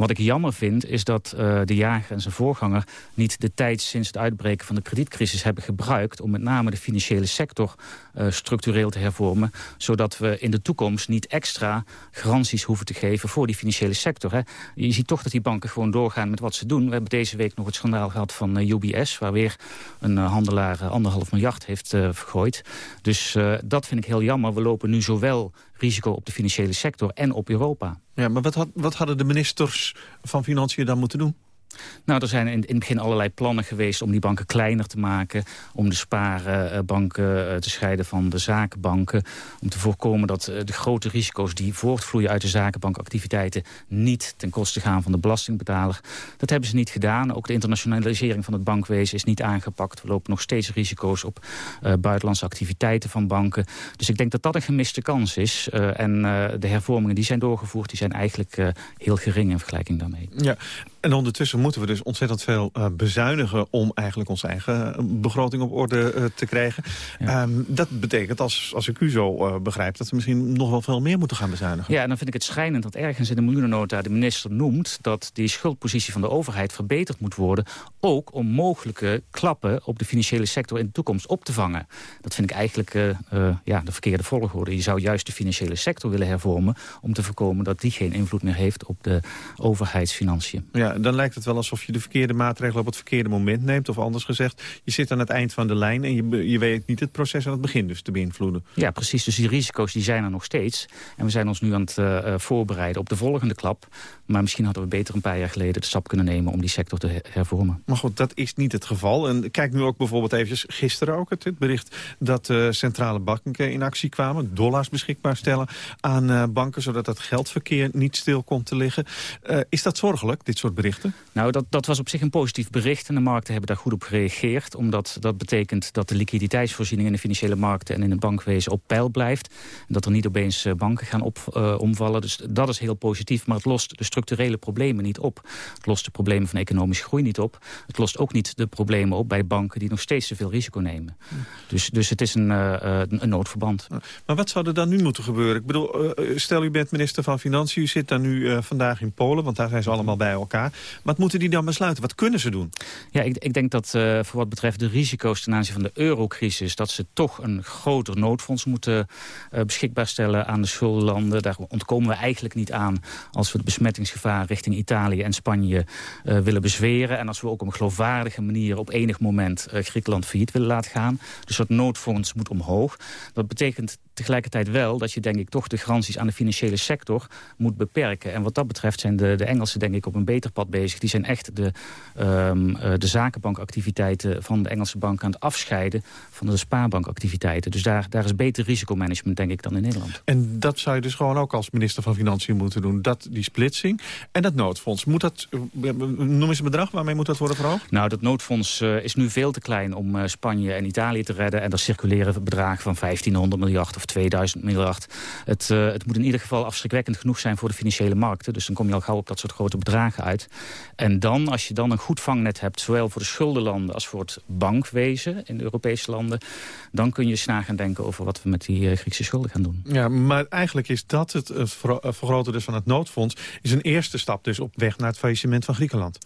Wat ik jammer vind, is dat uh, de jager en zijn voorganger... niet de tijd sinds het uitbreken van de kredietcrisis hebben gebruikt... om met name de financiële sector uh, structureel te hervormen... zodat we in de toekomst niet extra garanties hoeven te geven... voor die financiële sector. Hè. Je ziet toch dat die banken gewoon doorgaan met wat ze doen. We hebben deze week nog het schandaal gehad van uh, UBS... waar weer een handelaar anderhalf miljard heeft vergooid. Dus dat vind ik heel jammer. We lopen nu zowel risico op de financiële sector en op Europa. Ja, maar wat, had, wat hadden de ministers van Financiën dan moeten doen? Nou, er zijn in, het begin allerlei plannen geweest om die banken kleiner te maken. Om de spaarbanken te scheiden van de zakenbanken. Om te voorkomen dat de grote risico's die voortvloeien uit de zakenbankactiviteiten... niet ten koste gaan van de belastingbetaler. Dat hebben ze niet gedaan. Ook de internationalisering van het bankwezen is niet aangepakt. We lopen nog steeds risico's op uh, buitenlandse activiteiten van banken. Dus ik denk dat dat een gemiste kans is. En de hervormingen die zijn doorgevoerd... die zijn eigenlijk heel gering in vergelijking daarmee. Ja, en ondertussen moeten we dus ontzettend veel uh, bezuinigen... om eigenlijk onze eigen begroting op orde uh, te krijgen. Ja. Um, dat betekent, als, als ik u zo begrijp... dat we misschien nog wel veel meer moeten gaan bezuinigen. Ja, en dan vind ik het schijnend dat ergens in de miljoenennota... de minister noemt dat die schuldpositie van de overheid verbeterd moet worden... ook om mogelijke klappen op de financiële sector in de toekomst op te vangen. Dat vind ik eigenlijk ja, de verkeerde volgorde. Je zou juist de financiële sector willen hervormen... om te voorkomen dat die geen invloed meer heeft op de overheidsfinanciën. Ja, dan lijkt het wel alsof je de verkeerde maatregelen op het verkeerde moment neemt. Of anders gezegd, je zit aan het eind van de lijn... en je, je weet niet het proces aan het begin dus te beïnvloeden. Ja, precies. Dus die risico's die zijn er nog steeds. En we zijn ons nu aan het uh, voorbereiden op de volgende klap. Maar misschien hadden we beter een paar jaar geleden de stap kunnen nemen... om die sector te hervormen. Maar goed, dat is niet het geval. En kijk nu ook bijvoorbeeld eventjes gisteren ook het, bericht... dat uh, centrale banken in actie kwamen. Dollars beschikbaar stellen aan uh, banken... zodat het geldverkeer niet stil komt te liggen. Is dat zorgelijk, dit soort berichten? Nou, dat, dat was op zich een positief bericht. En de markten hebben daar goed op gereageerd. Omdat dat betekent dat de liquiditeitsvoorziening in de financiële markten... en in het bankwezen op peil blijft. En dat er niet opeens banken gaan op, omvallen. Dus dat is heel positief. Maar het lost de structurele problemen niet op. Het lost de problemen van economische groei niet op. Het lost ook niet de problemen op bij banken die nog steeds te veel risico nemen. Dus, dus het is een, uh, een noodverband. Maar wat zou er dan nu moeten gebeuren? Ik bedoel, stel u bent minister van Financiën, u zit dan nu vandaag in Polen, want daar zijn ze allemaal bij elkaar. Wat die dan besluiten? Wat kunnen ze doen? Ja, ik, ik denk dat voor wat betreft de risico's ten aanzien van de eurocrisis, dat ze toch een groter noodfonds moeten beschikbaar stellen aan de schuldenlanden. Daar ontkomen we eigenlijk niet aan als we het besmettingsgevaar richting Italië en Spanje uh, willen bezweren. En als we ook op een geloofwaardige manier op enig moment uh, Griekenland failliet willen laten gaan. Dus dat noodfonds moet omhoog. Dat betekent tegelijkertijd wel dat je denk ik toch de garanties aan de financiële sector moet beperken. En wat dat betreft zijn de, de Engelsen denk ik op een beter pad bezig. Die zijn echt de, um, uh, de zakenbankactiviteiten van de Engelse bank aan het afscheiden van de spaarbankactiviteiten. Dus daar, daar is beter risicomanagement denk ik dan in Nederland. En dat zou je dus gewoon ook als minister van Financiën moeten doen. Dat, die splitsing en dat noodfonds. Moet dat, noem eens een bedrag, waarmee moet dat worden verhoogd? Nou, dat noodfonds uh, is nu veel te klein om uh, Spanje en Italië te redden. En er circuleren bedragen van 1500 miljard of 2000 miljard. Het, het moet in ieder geval afschrikwekkend genoeg zijn voor de financiële markten. Dus dan kom je al gauw op dat soort grote bedragen uit. En dan, als je dan een goed vangnet hebt, zowel voor de schuldenlanden als voor het bankwezen in de Europese landen, dan kun je eens na gaan denken over wat we met die Griekse schulden gaan doen. Ja, maar eigenlijk is dat het, het vergroten dus van het noodfonds, is een eerste stap dus op weg naar het faillissement van Griekenland.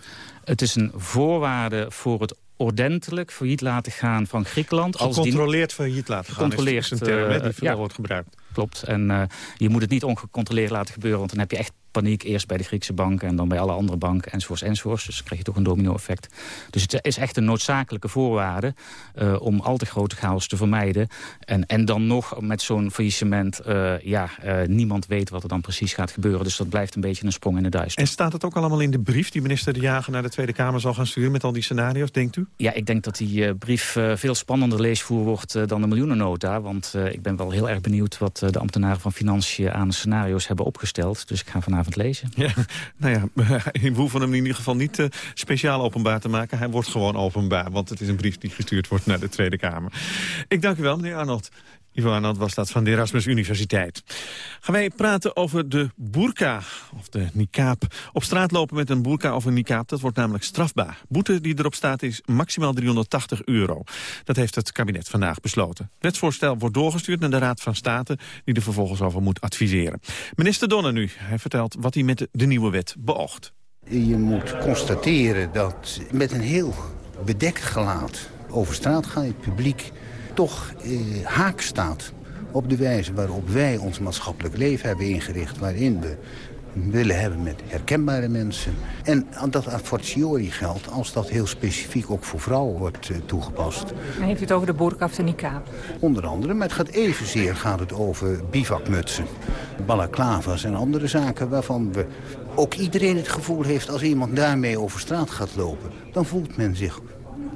Het is een voorwaarde voor het ordentelijk failliet laten gaan van Griekenland. Gecontroleerd die... failliet laten gaan gecontroleerd, is een term die veel ja, wordt gebruikt. Klopt. En uh, je moet het niet ongecontroleerd laten gebeuren... want dan heb je echt paniek eerst bij de Griekse banken... en dan bij alle andere banken, enzovoorts, enzovoorts. Dus dan krijg je toch een domino-effect. Dus het is echt een noodzakelijke voorwaarde... Uh, om al te grote chaos te vermijden. En, en dan nog met zo'n faillissement... Uh, ja, uh, niemand weet wat er dan precies gaat gebeuren. Dus dat blijft een beetje een sprong in de duister. En staat het ook allemaal in de brief... die minister De Jager naar de Tweede Kamer zal gaan sturen... met al die scenario's, denkt u? Ja, ik denk dat die brief veel spannender leesvoer wordt... dan de miljoenennota. Want ik ben wel heel erg benieuwd... wat de ambtenaren van Financiën aan scenario's hebben opgesteld. Dus ik ga vanavond lezen. Ja, nou ja, (laughs) we hoeven hem in ieder geval niet uh, speciaal openbaar te maken. Hij wordt gewoon openbaar, want het is een brief die gestuurd wordt naar de Tweede Kamer. Ik dank u wel, meneer Arnold. Ivo Arnold was dat van de Erasmus Universiteit. Gaan wij praten over de burka, of de niqab. Op straat lopen met een burka of een niqab, dat wordt namelijk strafbaar. Boete die erop staat is maximaal 380 euro. Dat heeft het kabinet vandaag besloten. Het wetsvoorstel wordt doorgestuurd naar de Raad van State... die er vervolgens over moet adviseren. Minister Donner nu, hij vertelt wat hij met de nieuwe wet beoogt. Je moet constateren dat met een heel bedekt gelaat over straat gaan... het publiek toch eh, haak staat op de wijze waarop wij ons maatschappelijk leven hebben ingericht... waarin we willen hebben met herkenbare mensen. En dat a fortiori geldt als dat heel specifiek ook voor vrouwen wordt uh, toegepast. En heeft u het over de burka of de niqab? Onder andere, maar het gaat evenzeer gaat het over bivakmutsen, balaclavas en andere zaken... waarvan we ook iedereen het gevoel heeft als iemand daarmee over straat gaat lopen... dan voelt men zich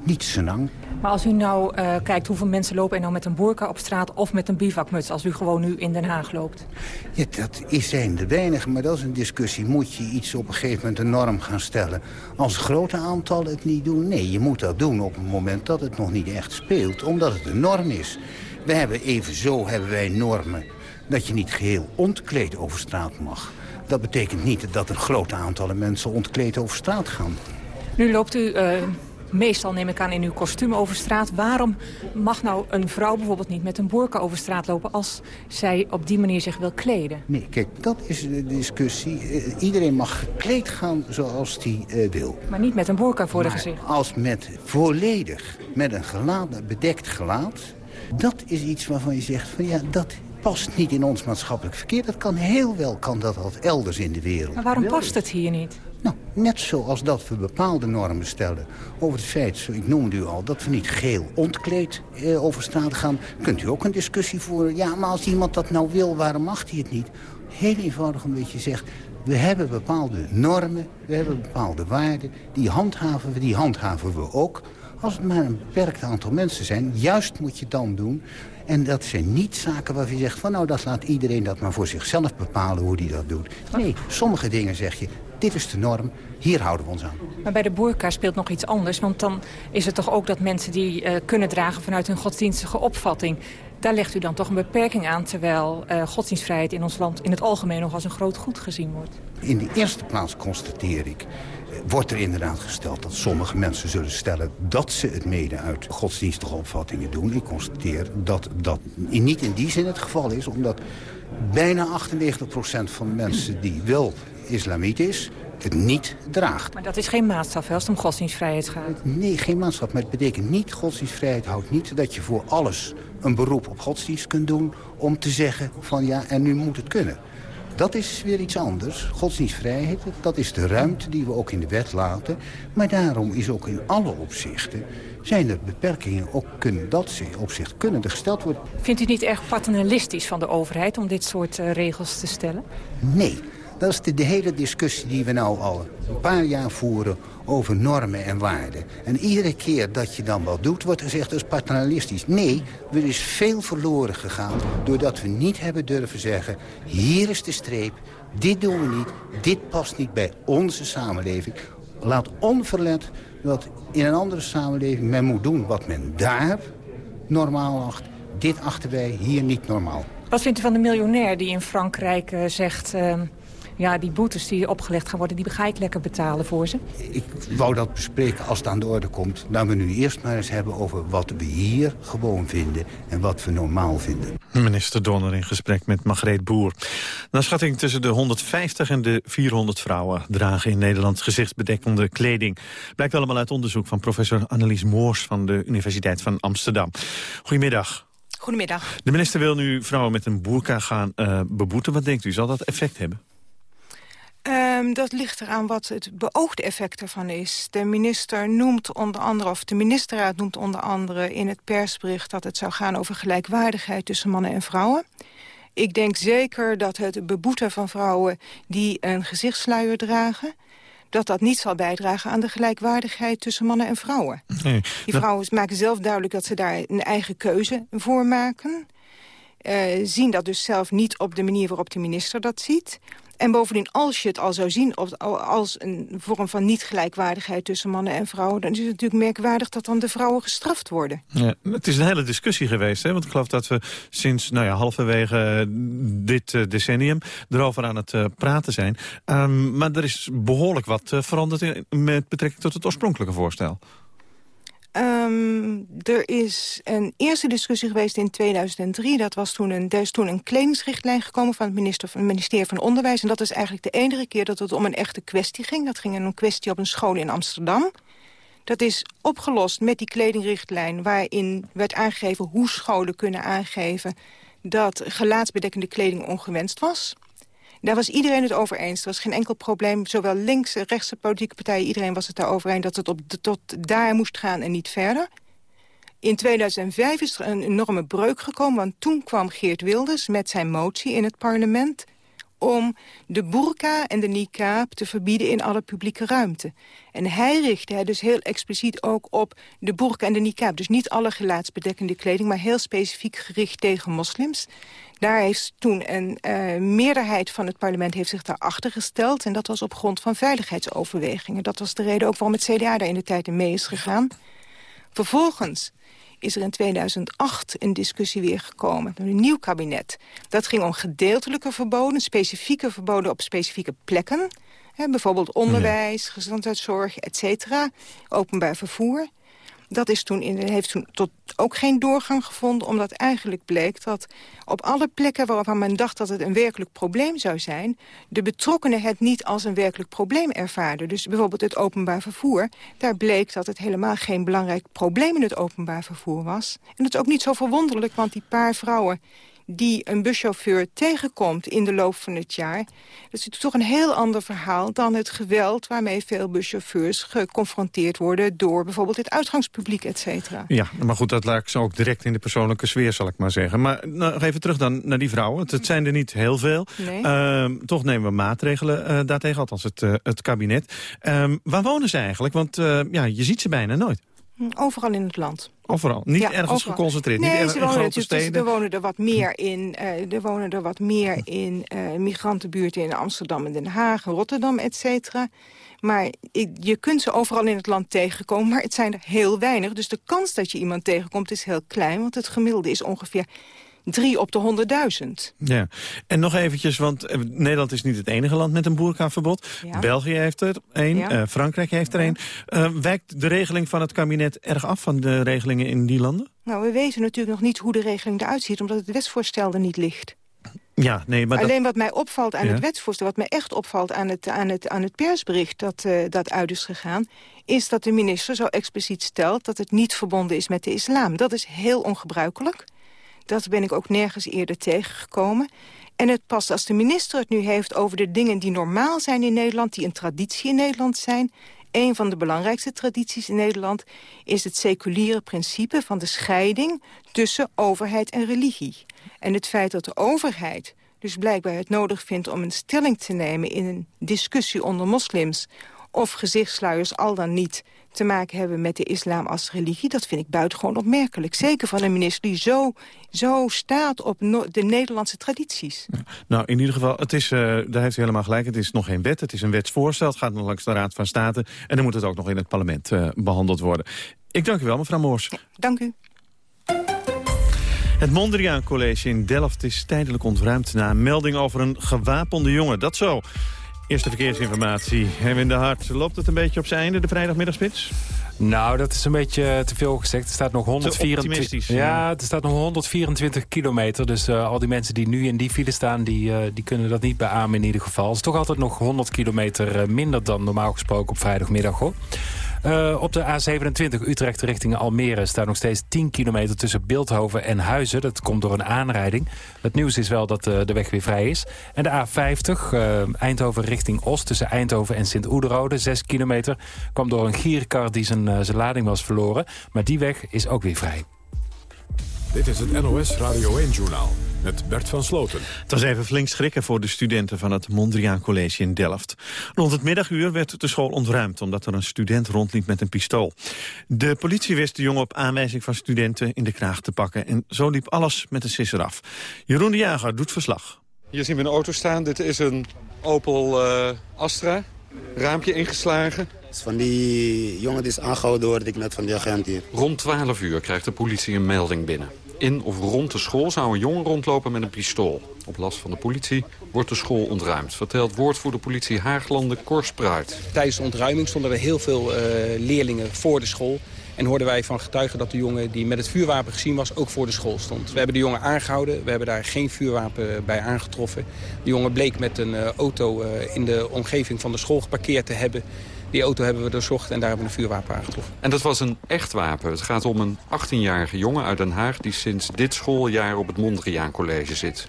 niet senang. Maar als u nou uh, kijkt hoeveel mensen lopen er nou met een burka op straat... of met een bivakmuts als u gewoon nu in Den Haag loopt? Ja, dat is zijn de weinigen, maar dat is een discussie. Moet je iets op een gegeven moment een norm gaan stellen? Als grote aantallen het niet doen? Nee, je moet dat doen op het moment dat het nog niet echt speelt. Omdat het een norm is. We hebben evenzo hebben wij normen dat je niet geheel ontkleed over straat mag. Dat betekent niet dat er grote aantallen mensen ontkleed over straat gaan. Nu loopt u... Uh meestal neem ik aan in uw kostuum over straat. Waarom mag nou een vrouw bijvoorbeeld niet met een burka over straat lopen... als zij op die manier zich wil kleden? Nee, kijk, dat is de discussie. Uh, iedereen mag gekleed gaan zoals hij uh, wil. Maar niet met een burka voor maar de gezicht? als met volledig, met een gelaat, bedekt gelaat... dat is iets waarvan je zegt van ja, dat past niet in ons maatschappelijk verkeer. Dat kan heel wel, kan dat al elders in de wereld. Maar waarom past het hier niet? Nou, net zoals dat we bepaalde normen stellen over het feit, ik noemde u al, dat we niet geel ontkleed eh, over straat gaan, kunt u ook een discussie voeren. Ja, maar als iemand dat nou wil, waarom mag hij het niet? Heel eenvoudig omdat je zegt, we hebben bepaalde normen, we hebben bepaalde waarden, die handhaven we, die handhaven we ook. Als het maar een beperkt aantal mensen zijn, juist moet je dan doen en dat zijn niet zaken waarvan je zegt van nou dat laat iedereen dat maar voor zichzelf bepalen hoe die dat doet. Nee, sommige dingen zeg je, dit is de norm, hier houden we ons aan. Maar bij de boerka speelt nog iets anders. Want dan is het toch ook dat mensen die uh, kunnen dragen vanuit hun godsdienstige opvatting... daar legt u dan toch een beperking aan... terwijl uh, godsdienstvrijheid in ons land in het algemeen nog als een groot goed gezien wordt. In de eerste plaats constateer ik eh, wordt er inderdaad gesteld dat sommige mensen zullen stellen... dat ze het mede uit godsdienstige opvattingen doen. Ik constateer dat dat niet in die zin het geval is... omdat bijna 98% van de mensen die wel islamitisch het niet draagt. Maar dat is geen maatstaf als het om godsdienstvrijheid gaat? Nee, geen maatstaf. Maar het betekent niet, godsdienstvrijheid houdt niet... dat je voor alles een beroep op godsdienst kunt doen... om te zeggen van ja, en nu moet het kunnen. Dat is weer iets anders. Godsdienstvrijheid, dat is de ruimte die we ook in de wet laten. Maar daarom is ook in alle opzichten zijn er beperkingen. Ook kunnen dat opzicht kunnen er gesteld worden. Vindt u het niet erg paternalistisch van de overheid om dit soort uh, regels te stellen? Nee, dat is de, hele discussie die we nou al een paar jaar voeren over normen en waarden. En iedere keer dat je dan wat doet, wordt gezegd dat is paternalistisch. Nee, er is veel verloren gegaan doordat we niet hebben durven zeggen... hier is de streep, dit doen we niet, dit past niet bij onze samenleving. Laat onverlet dat in een andere samenleving men moet doen wat men daar normaal acht. Dit achten wij hier niet normaal. Wat vindt u van de miljonair die in Frankrijk uh, zegt... Uh, ja, die boetes die opgelegd gaan worden, die ga ik lekker betalen voor ze? Ik wou dat bespreken als het aan de orde komt. Nou, we nu eerst maar eens hebben over wat we hier gewoon vinden... en wat we normaal vinden. Minister Donner in gesprek met Margreet Boer. Naar schatting tussen de 150 en de 400 vrouwen... dragen in Nederland gezichtsbedekkende kleding. Blijkt allemaal uit onderzoek van professor Annelies Moors... van de Universiteit van Amsterdam. Goedemiddag. Goedemiddag. De minister wil nu vrouwen met een boerka gaan uh, beboeten. Wat denkt u, zal dat effect hebben? Um, dat ligt eraan wat het beoogde effect ervan is. De minister noemt onder andere, of de ministerraad noemt onder andere in het persbericht... dat het zou gaan over gelijkwaardigheid tussen mannen en vrouwen. Ik denk zeker dat het beboeten van vrouwen die een gezichtssluier dragen dat dat niet zal bijdragen aan de gelijkwaardigheid tussen mannen en vrouwen. Nee, Die vrouwen maken zelf duidelijk dat ze daar een eigen keuze voor maken. Uh, zien dat dus zelf niet op de manier waarop de minister dat ziet. En bovendien, als je het al zou zien als een vorm van niet-gelijkwaardigheid tussen mannen en vrouwen... dan is het natuurlijk merkwaardig dat dan de vrouwen gestraft worden. Ja, het is een hele discussie geweest, hè? want ik geloof dat we sinds nou ja, halverwege dit uh, decennium erover aan het uh, praten zijn. Um, maar er is behoorlijk wat uh, veranderd in, met betrekking tot het oorspronkelijke voorstel. Um, er is een eerste discussie geweest in 2003. Dat was toen een, er is toen een kledingsrichtlijn gekomen van het, minister, van het ministerie van Onderwijs. En dat is eigenlijk de enige keer dat het om een echte kwestie ging. Dat ging om een kwestie op een school in Amsterdam. Dat is opgelost met die kledingrichtlijn waarin werd aangegeven hoe scholen kunnen aangeven dat gelaatsbedekkende kleding ongewenst was. Daar was iedereen het over eens. Er was geen enkel probleem. Zowel linkse, rechtse politieke partijen, iedereen was het daarover eens... dat het op tot daar moest gaan en niet verder. In 2005 is er een enorme breuk gekomen, want toen kwam Geert Wilders... met zijn motie in het parlement om de burka en de niqab te verbieden in alle publieke ruimte. En hij richtte hij dus heel expliciet ook op de burka en de niqab. Dus niet alle gelaatsbedekkende kleding, maar heel specifiek gericht tegen moslims. Daar heeft toen een uh, meerderheid van het parlement heeft zich daarachter gesteld. En dat was op grond van veiligheidsoverwegingen. Dat was de reden ook waarom het CDA daar in de tijd in mee is gegaan. Vervolgens is er in 2008 een discussie weer gekomen. Een nieuw kabinet. Dat ging om gedeeltelijke verboden, specifieke verboden op specifieke plekken. Hè, bijvoorbeeld onderwijs, gezondheidszorg, et cetera. Openbaar vervoer. Dat is toen in, heeft toen tot ook geen doorgang gevonden... omdat eigenlijk bleek dat op alle plekken waarvan men dacht dat het een werkelijk probleem zou zijn... de betrokkenen het niet als een werkelijk probleem ervaarden. Dus bijvoorbeeld het openbaar vervoer. Daar bleek dat het helemaal geen belangrijk probleem in het openbaar vervoer was. En dat is ook niet zo verwonderlijk, want die paar vrouwen die een buschauffeur tegenkomt in de loop van het jaar... dat is toch een heel ander verhaal dan het geweld... waarmee veel buschauffeurs geconfronteerd worden... door bijvoorbeeld het uitgangspubliek, et cetera. Ja, maar goed, dat laat ik zo ook direct in de persoonlijke sfeer, zal ik maar zeggen. Maar nog even terug dan naar die vrouwen. Het, zijn er niet heel veel. Nee. Uh, toch nemen we maatregelen uh, daartegen, althans het, uh, het kabinet. Uh, waar wonen ze eigenlijk? Want eh, ja, je ziet ze bijna nooit. Overal in het land. Overal? Niet ergens geconcentreerd? Nee, niet ergens ze wonen, in grote steden? er wonen er wat meer in, uh, er wonen er wat meer in uh, migrantenbuurten in Amsterdam en Den Haag, Rotterdam, et cetera. Maar je kunt ze overal in het land tegenkomen, maar het zijn er heel weinig. Dus de kans dat je iemand tegenkomt is heel klein, want het gemiddelde is ongeveer drie op de honderdduizend. Ja, en nog eventjes, want eh, Nederland is niet het enige land met een boerkaverbod. Ja. België heeft er één, ja. uh, Frankrijk heeft er één. Uh, wijkt de regeling van het kabinet erg af van de regelingen in die landen? Nou, we weten natuurlijk nog niet hoe de regeling eruit ziet... omdat het wetsvoorstel er niet ligt. Ja, nee, maar Alleen wat mij opvalt aan ja. het wetsvoorstel, wat mij echt opvalt aan het, aan het, aan het persbericht dat, uh, dat uit is gegaan, is dat de minister zo expliciet stelt dat het niet verbonden is met de islam. Dat is heel ongebruikelijk. Dat ben ik ook nergens eerder tegengekomen. En het past als de minister het nu heeft over de dingen die normaal zijn in Nederland... die een traditie in Nederland zijn... Een van de belangrijkste tradities in Nederland is het seculiere principe van de scheiding tussen overheid en religie. En het feit dat de overheid dus blijkbaar het nodig vindt om een stelling te nemen in een discussie onder moslims of gezichtssluiers al dan niet te maken hebben met de islam als religie... dat vind ik buitengewoon opmerkelijk. Zeker van een minister die zo, zo staat op no de Nederlandse tradities. Nou, in ieder geval, het is, uh, daar heeft u helemaal gelijk. Het is nog geen wet, het is een wetsvoorstel. Het gaat nog langs de Raad van State. En dan moet het ook nog in het parlement uh, behandeld worden. Ik dank u wel, mevrouw Moors. Ja, dank u. Het Mondriaan College in Delft is tijdelijk ontruimd... na een melding over een gewapende jongen. Dat zo. Eerste verkeersinformatie. Herwin de Hart, loopt het een beetje op zijn einde, de vrijdagmiddagspits? Nou, dat is een beetje te veel gezegd. Er staat nog 124, ja, er staat nog 124 kilometer. Dus uh, al die mensen die nu in die file staan, die, uh, die kunnen dat niet beamen in ieder geval. Het is toch altijd nog 100 kilometer minder dan normaal gesproken op vrijdagmiddag, hoor. Uh, op de A27 Utrecht richting Almere staat nog steeds 10 kilometer tussen Beeldhoven en Huizen. Dat komt door een aanrijding. Het nieuws is wel dat uh, de weg weer vrij is. En de A50 uh, Eindhoven richting Oost tussen Eindhoven en Sint-Oederode. 6 kilometer kwam door een gierkar die zijn, zijn lading was verloren. Maar die weg is ook weer vrij. Dit is het NOS Radio 1-journaal met Bert van Sloten. Het was even flink schrikken voor de studenten van het Mondriaan College in Delft. Rond het middaguur werd de school ontruimd omdat er een student rondliep met een pistool. De politie wist de jongen op aanwijzing van studenten in de kraag te pakken. En zo liep alles met de sisser af. Jeroen de Jager doet verslag. Hier zien we een auto staan. Dit is een Opel uh, Astra. Raampje ingeslagen. van die jongen die is aangehouden hoorde ik net van die agent hier. Rond 12 uur krijgt de politie een melding binnen. In of rond de school zou een jongen rondlopen met een pistool. Op last van de politie wordt de school ontruimd. Vertelt woordvoerder politie Haaglanden Korspruit. Tijdens de ontruiming stonden er heel veel uh, leerlingen voor de school. En hoorden wij van getuigen dat de jongen die met het vuurwapen gezien was... ook voor de school stond. We hebben de jongen aangehouden. We hebben daar geen vuurwapen bij aangetroffen. De jongen bleek met een uh, auto uh, in de omgeving van de school geparkeerd te hebben... Die auto hebben we doorzocht en daar hebben we een vuurwapen aangetroffen. En dat was een echt wapen. Het gaat om een 18-jarige jongen uit Den Haag... die sinds dit schooljaar op het Mondriaan College zit.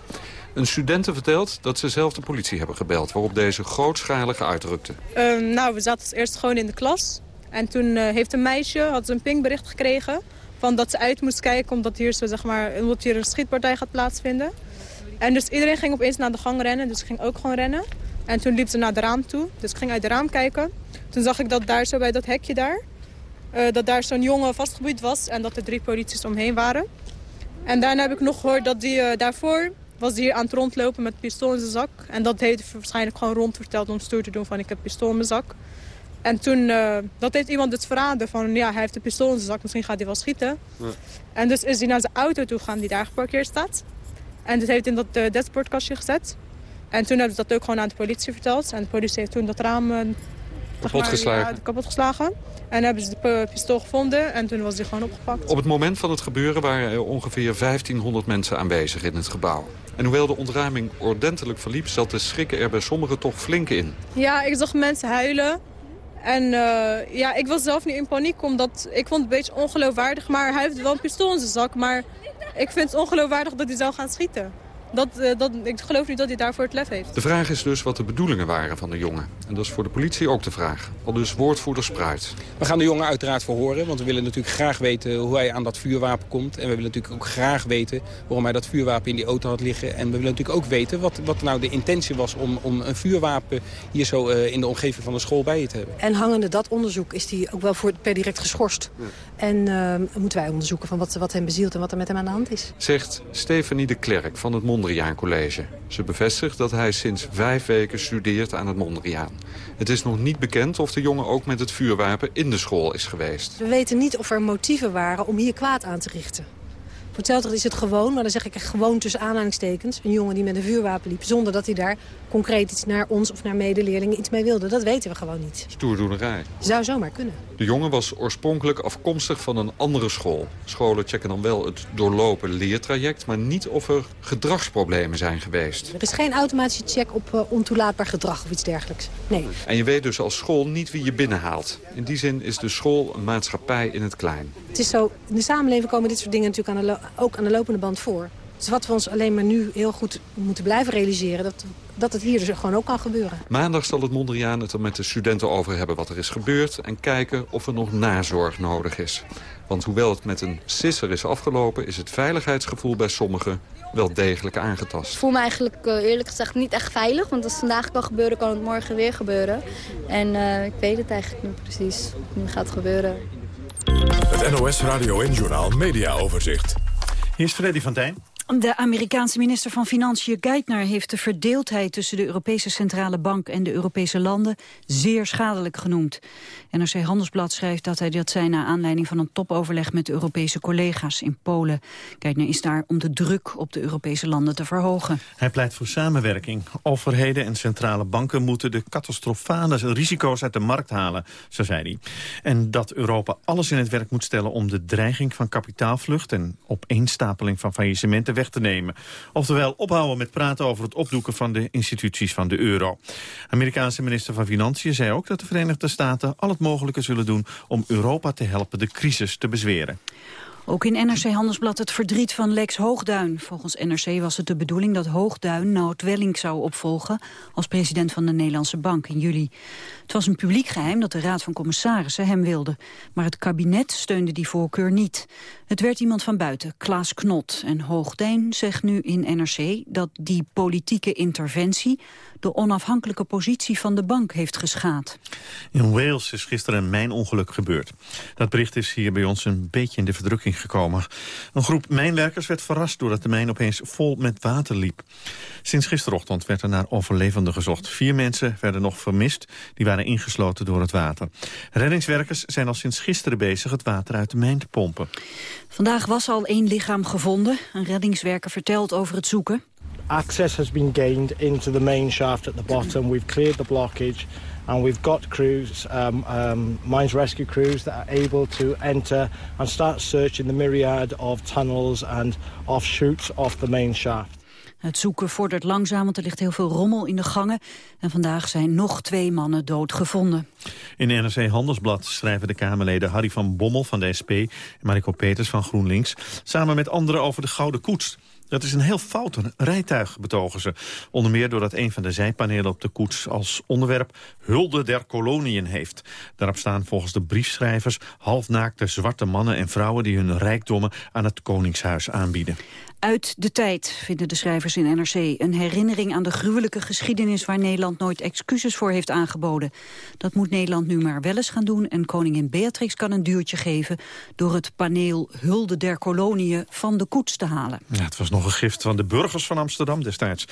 Een studente vertelt dat ze zelf de politie hebben gebeld... waarop deze grootschalige uitrukte. Uh, nou, we zaten eerst gewoon in de klas. En toen uh, heeft een meisje had een pingbericht gekregen... Van dat ze uit moest kijken omdat hier, zo, zeg maar, omdat hier een schietpartij gaat plaatsvinden. En dus iedereen ging opeens naar de gang rennen, dus ik ging ook gewoon rennen. En toen liep ze naar de raam toe, dus ik ging uit de raam kijken. Toen zag ik dat daar zo bij dat hekje daar, uh, dat daar zo'n jongen vastgeboeid was en dat er drie polities omheen waren. En daarna heb ik nog gehoord dat die uh, daarvoor was hier aan het rondlopen met pistool in zijn zak. En dat heeft hij waarschijnlijk gewoon rondverteld om stoer te doen van ik heb pistool in mijn zak. En toen, uh, dat heeft iemand dus verraden van ja, hij heeft een pistool in zijn zak, misschien gaat hij wel schieten. Ja. En dus is hij naar zijn auto toe gegaan die daar geparkeerd staat. En dus heeft hij in dat dashboardkastje gezet. En toen hebben ze dat ook gewoon aan de politie verteld. En de politie heeft toen dat raam kapot, geslagen. Ja, kapot geslagen. En hebben ze de pistool gevonden en toen was hij gewoon opgepakt. Op het moment van het gebeuren waren er ongeveer 1500 mensen aanwezig in het gebouw. En hoewel de ontruiming ordentelijk verliep, zat de schrikken er bij sommigen toch flink in. Ja, ik zag mensen huilen. En uh, ja, ik was zelf niet in paniek, omdat ik vond het een beetje ongeloofwaardig. Maar hij heeft wel een pistool in zijn zak, maar ik vind het ongeloofwaardig dat hij zou gaan schieten. Dat, uh, dat, ik geloof niet dat hij daarvoor het lef heeft. De vraag is dus wat de bedoelingen waren van de jongen. En dat is voor de politie ook de vraag. Al dus woordvoerder Spruit. We gaan de jongen uiteraard verhoren. Want we willen natuurlijk graag weten hoe hij aan dat vuurwapen komt. En we willen natuurlijk ook graag weten waarom hij dat vuurwapen in die auto had liggen. En we willen natuurlijk ook weten wat, wat nou de intentie was om, om een vuurwapen hier zo uh, in de omgeving van de school bij je te hebben. En hangende dat onderzoek is hij ook wel voor, per direct geschorst. Ja. En uh, moeten wij onderzoeken van wat, wat hem bezielt en wat er met hem aan de hand is. Zegt Stefanie de Klerk van het Mondriaan College. Ze bevestigt dat hij sinds vijf weken studeert aan het Mondriaan. Het is nog niet bekend of de jongen ook met het vuurwapen in de school is geweest. We weten niet of er motieven waren om hier kwaad aan te richten. Hetzelfde is het gewoon, maar dan zeg ik echt gewoon tussen aanhalingstekens... een jongen die met een vuurwapen liep, zonder dat hij daar concreet iets naar ons of naar medeleerlingen iets mee wilde. Dat weten we gewoon niet. Stoerdoenerij. Zou zomaar kunnen. De jongen was oorspronkelijk afkomstig van een andere school. Scholen checken dan wel het doorlopen leertraject... maar niet of er gedragsproblemen zijn geweest. Er is geen automatische check op uh, ontoelaatbaar gedrag of iets dergelijks. Nee. En je weet dus als school niet wie je binnenhaalt. In die zin is de school een maatschappij in het klein. Het is zo, in de samenleving komen dit soort dingen natuurlijk aan de ook aan de lopende band voor. Dus wat we ons alleen maar nu heel goed moeten blijven realiseren... dat, dat het hier dus gewoon ook kan gebeuren. Maandag zal het Mondriaan het er met de studenten over hebben wat er is gebeurd... en kijken of er nog nazorg nodig is. Want hoewel het met een sisser is afgelopen... is het veiligheidsgevoel bij sommigen wel degelijk aangetast. Ik voel me eigenlijk uh, eerlijk gezegd niet echt veilig. Want als het vandaag kan gebeuren, kan het morgen weer gebeuren. En uh, ik weet het eigenlijk niet precies hoe het gaat gebeuren. Het NOS Radio en Journaal Media Overzicht. Hier is Freddy van Tijn. De Amerikaanse minister van Financiën Geithner heeft de verdeeldheid tussen de Europese Centrale Bank en de Europese landen zeer schadelijk genoemd. NRC Handelsblad schrijft dat hij dat zei na aanleiding van een topoverleg met Europese collega's in Polen. Geithner is daar om de druk op de Europese landen te verhogen. Hij pleit voor samenwerking. Overheden en centrale banken moeten de catastrofale risico's uit de markt halen, zo zei hij. En dat Europa alles in het werk moet stellen om de dreiging van kapitaalvlucht en opeenstapeling van faillissementen te nemen. Oftewel ophouden met praten over het opdoeken van de instituties van de euro. Amerikaanse minister van Financiën zei ook dat de Verenigde Staten al het mogelijke zullen doen om Europa te helpen de crisis te bezweren. Ook in NRC Handelsblad het verdriet van Lex Hoogduin. Volgens NRC was het de bedoeling dat Hoogduin Nout Welling zou opvolgen... als president van de Nederlandse Bank in juli. Het was een publiek geheim dat de Raad van Commissarissen hem wilde. Maar het kabinet steunde die voorkeur niet. Het werd iemand van buiten, Klaas Knot. En Hoogduin zegt nu in NRC dat die politieke interventie de onafhankelijke positie van de bank heeft geschaad. In Wales is gisteren een mijnongeluk gebeurd. Dat bericht is hier bij ons een beetje in de verdrukking gekomen. Een groep mijnwerkers werd verrast doordat de mijn opeens vol met water liep. Sinds gisterochtend werd er naar overlevenden gezocht. Vier mensen werden nog vermist, die waren ingesloten door het water. Reddingswerkers zijn al sinds gisteren bezig het water uit de mijn te pompen. Vandaag was al één lichaam gevonden. Een reddingswerker vertelt over het zoeken. Access has been gained into the main shaft at the bottom. We've cleared the blockage and we've got crews, um, um, mines rescue crews that are able to enter and start searching the myriad of tunnels and offshoots off the main shaft. Het zoeken vordert langzaam, want er ligt heel veel rommel in de gangen. En vandaag zijn nog twee mannen dood gevonden. In NRC Handelsblad schrijven de Kamerleden Harry van Bommel van de SP... en Mariko Peters van GroenLinks samen met anderen over de Gouden Koets. Dat is een heel fout rijtuig, betogen ze. Onder meer doordat een van de zijpanelen op de koets als onderwerp Hulde der Koloniën heeft. Daarop staan volgens de briefschrijvers halfnaakte zwarte mannen en vrouwen die hun rijkdommen aan het Koningshuis aanbieden. Uit de tijd, vinden de schrijvers in NRC. Een herinnering aan de gruwelijke geschiedenis... waar Nederland nooit excuses voor heeft aangeboden. Dat moet Nederland nu maar wel eens gaan doen... en koningin Beatrix kan een duurtje geven... door het paneel Hulde der Koloniën van de koets te halen. Ja, het was nog een gift van de burgers van Amsterdam destijds.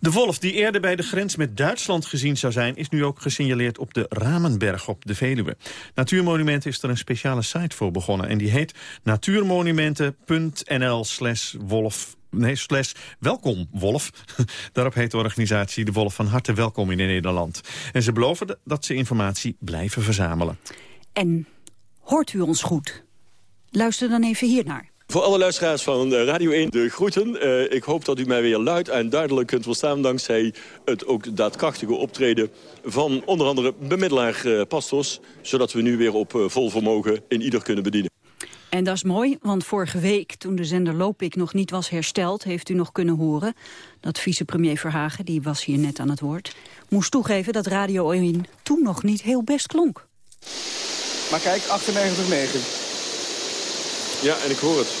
De wolf die eerder bij de grens met Duitsland gezien zou zijn... is nu ook gesignaleerd op de Ramenberg op de Veluwe. Natuurmonumenten is er een speciale site voor begonnen... en die heet natuurmonumenten.nl slash wolf wolf nee, slash welkom wolf. (laughs) Daarop heet de organisatie de wolf van harte welkom in Nederland. En ze beloven dat ze informatie blijven verzamelen. En hoort u ons goed? Luister dan even hiernaar. Voor alle luisteraars van eh, Radio 1 de groeten. Uh, ik hoop dat u mij weer luid en duidelijk kunt verstaan... dankzij het ook daadkrachtige optreden van onder andere bemiddelaar uh, Pastos... zodat we nu weer op vol vermogen in ieder kunnen bedienen. En dat is mooi, want vorige week, toen de zender Lopik nog niet was hersteld... heeft u nog kunnen horen dat vicepremier Verhagen, die was hier net aan het woord... moest toegeven dat Radio 1 toen nog niet heel best klonk. Maar kijk, 98,9. Ja, en ik hoor het.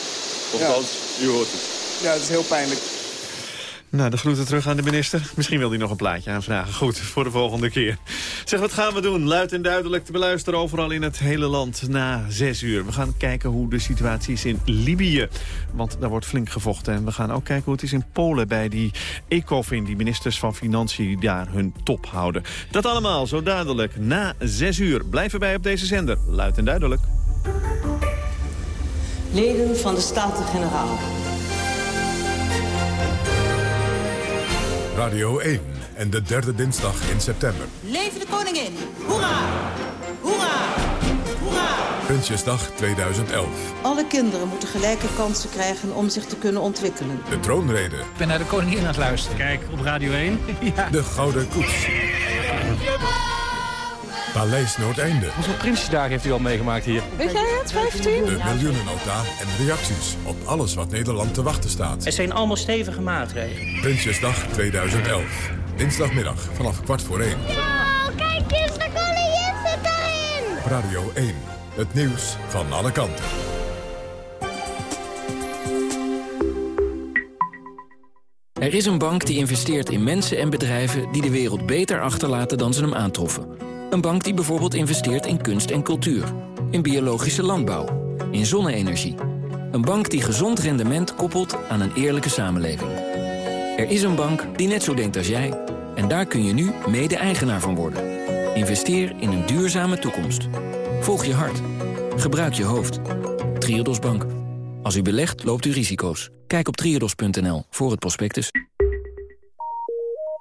Of ja. u hoort het. Ja, het is heel pijnlijk. Nou, de groeten terug aan de minister. Misschien wil hij nog een plaatje aanvragen. Goed, voor de volgende keer. Zeg, wat gaan we doen? Luid en duidelijk te beluisteren overal in het hele land na zes uur. We gaan kijken hoe de situatie is in Libië. Want daar wordt flink gevochten. En we gaan ook kijken hoe het is in Polen bij die ECOFIN, die ministers van Financiën daar hun top houden. Dat allemaal zo duidelijk na zes uur. Blijf erbij op deze zender. Luid en duidelijk. Leden van de Staten-Generaal. Radio 1 en de derde dinsdag in september. Leven de koningin! Hoera! Hoera! Hoera! Prinsjesdag 2011. Alle kinderen moeten gelijke kansen krijgen om zich te kunnen ontwikkelen. De troonrede. Ik ben naar de koningin aan het luisteren. Kijk, op Radio 1. (laughs) ja. De Gouden Koets. Paleis Noordeinde. Hoeveel Prinsjesdagen heeft u al meegemaakt hier? Weet jij het, 15? De miljoenennota en reacties op alles wat Nederland te wachten staat. Er zijn allemaal stevige maatregelen. Prinsjesdag 2011. Dinsdagmiddag vanaf kwart voor één. Wow, kijk eens, de koningin zit daarin! Radio 1. Het nieuws van alle kanten. Er is een bank die investeert in mensen en bedrijven... die de wereld beter achterlaten dan ze hem aantroffen. Een bank die bijvoorbeeld investeert in kunst en cultuur. In biologische landbouw. In zonne-energie. Een bank die gezond rendement koppelt aan een eerlijke samenleving. Er is een bank die net zo denkt als jij. En daar kun je nu mede-eigenaar van worden. Investeer in een duurzame toekomst. Volg je hart. Gebruik je hoofd. Triodos Bank. Als u belegt, loopt u risico's. Kijk op triodos.nl voor het prospectus.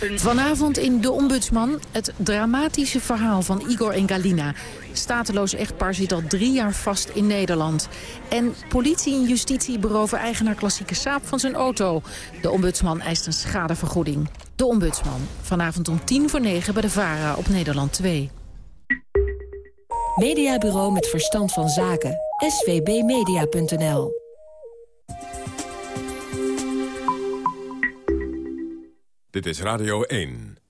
Vanavond in De Ombudsman het dramatische verhaal van Igor en Galina. Stateloos echtpaar zit al drie jaar vast in Nederland. En politie en justitie beroven eigenaar klassieke saap van zijn auto. De Ombudsman eist een schadevergoeding. De Ombudsman, vanavond om tien voor negen bij de VARA op Nederland 2. Mediabureau met verstand van zaken. svbmedia.nl Dit is Radio 1.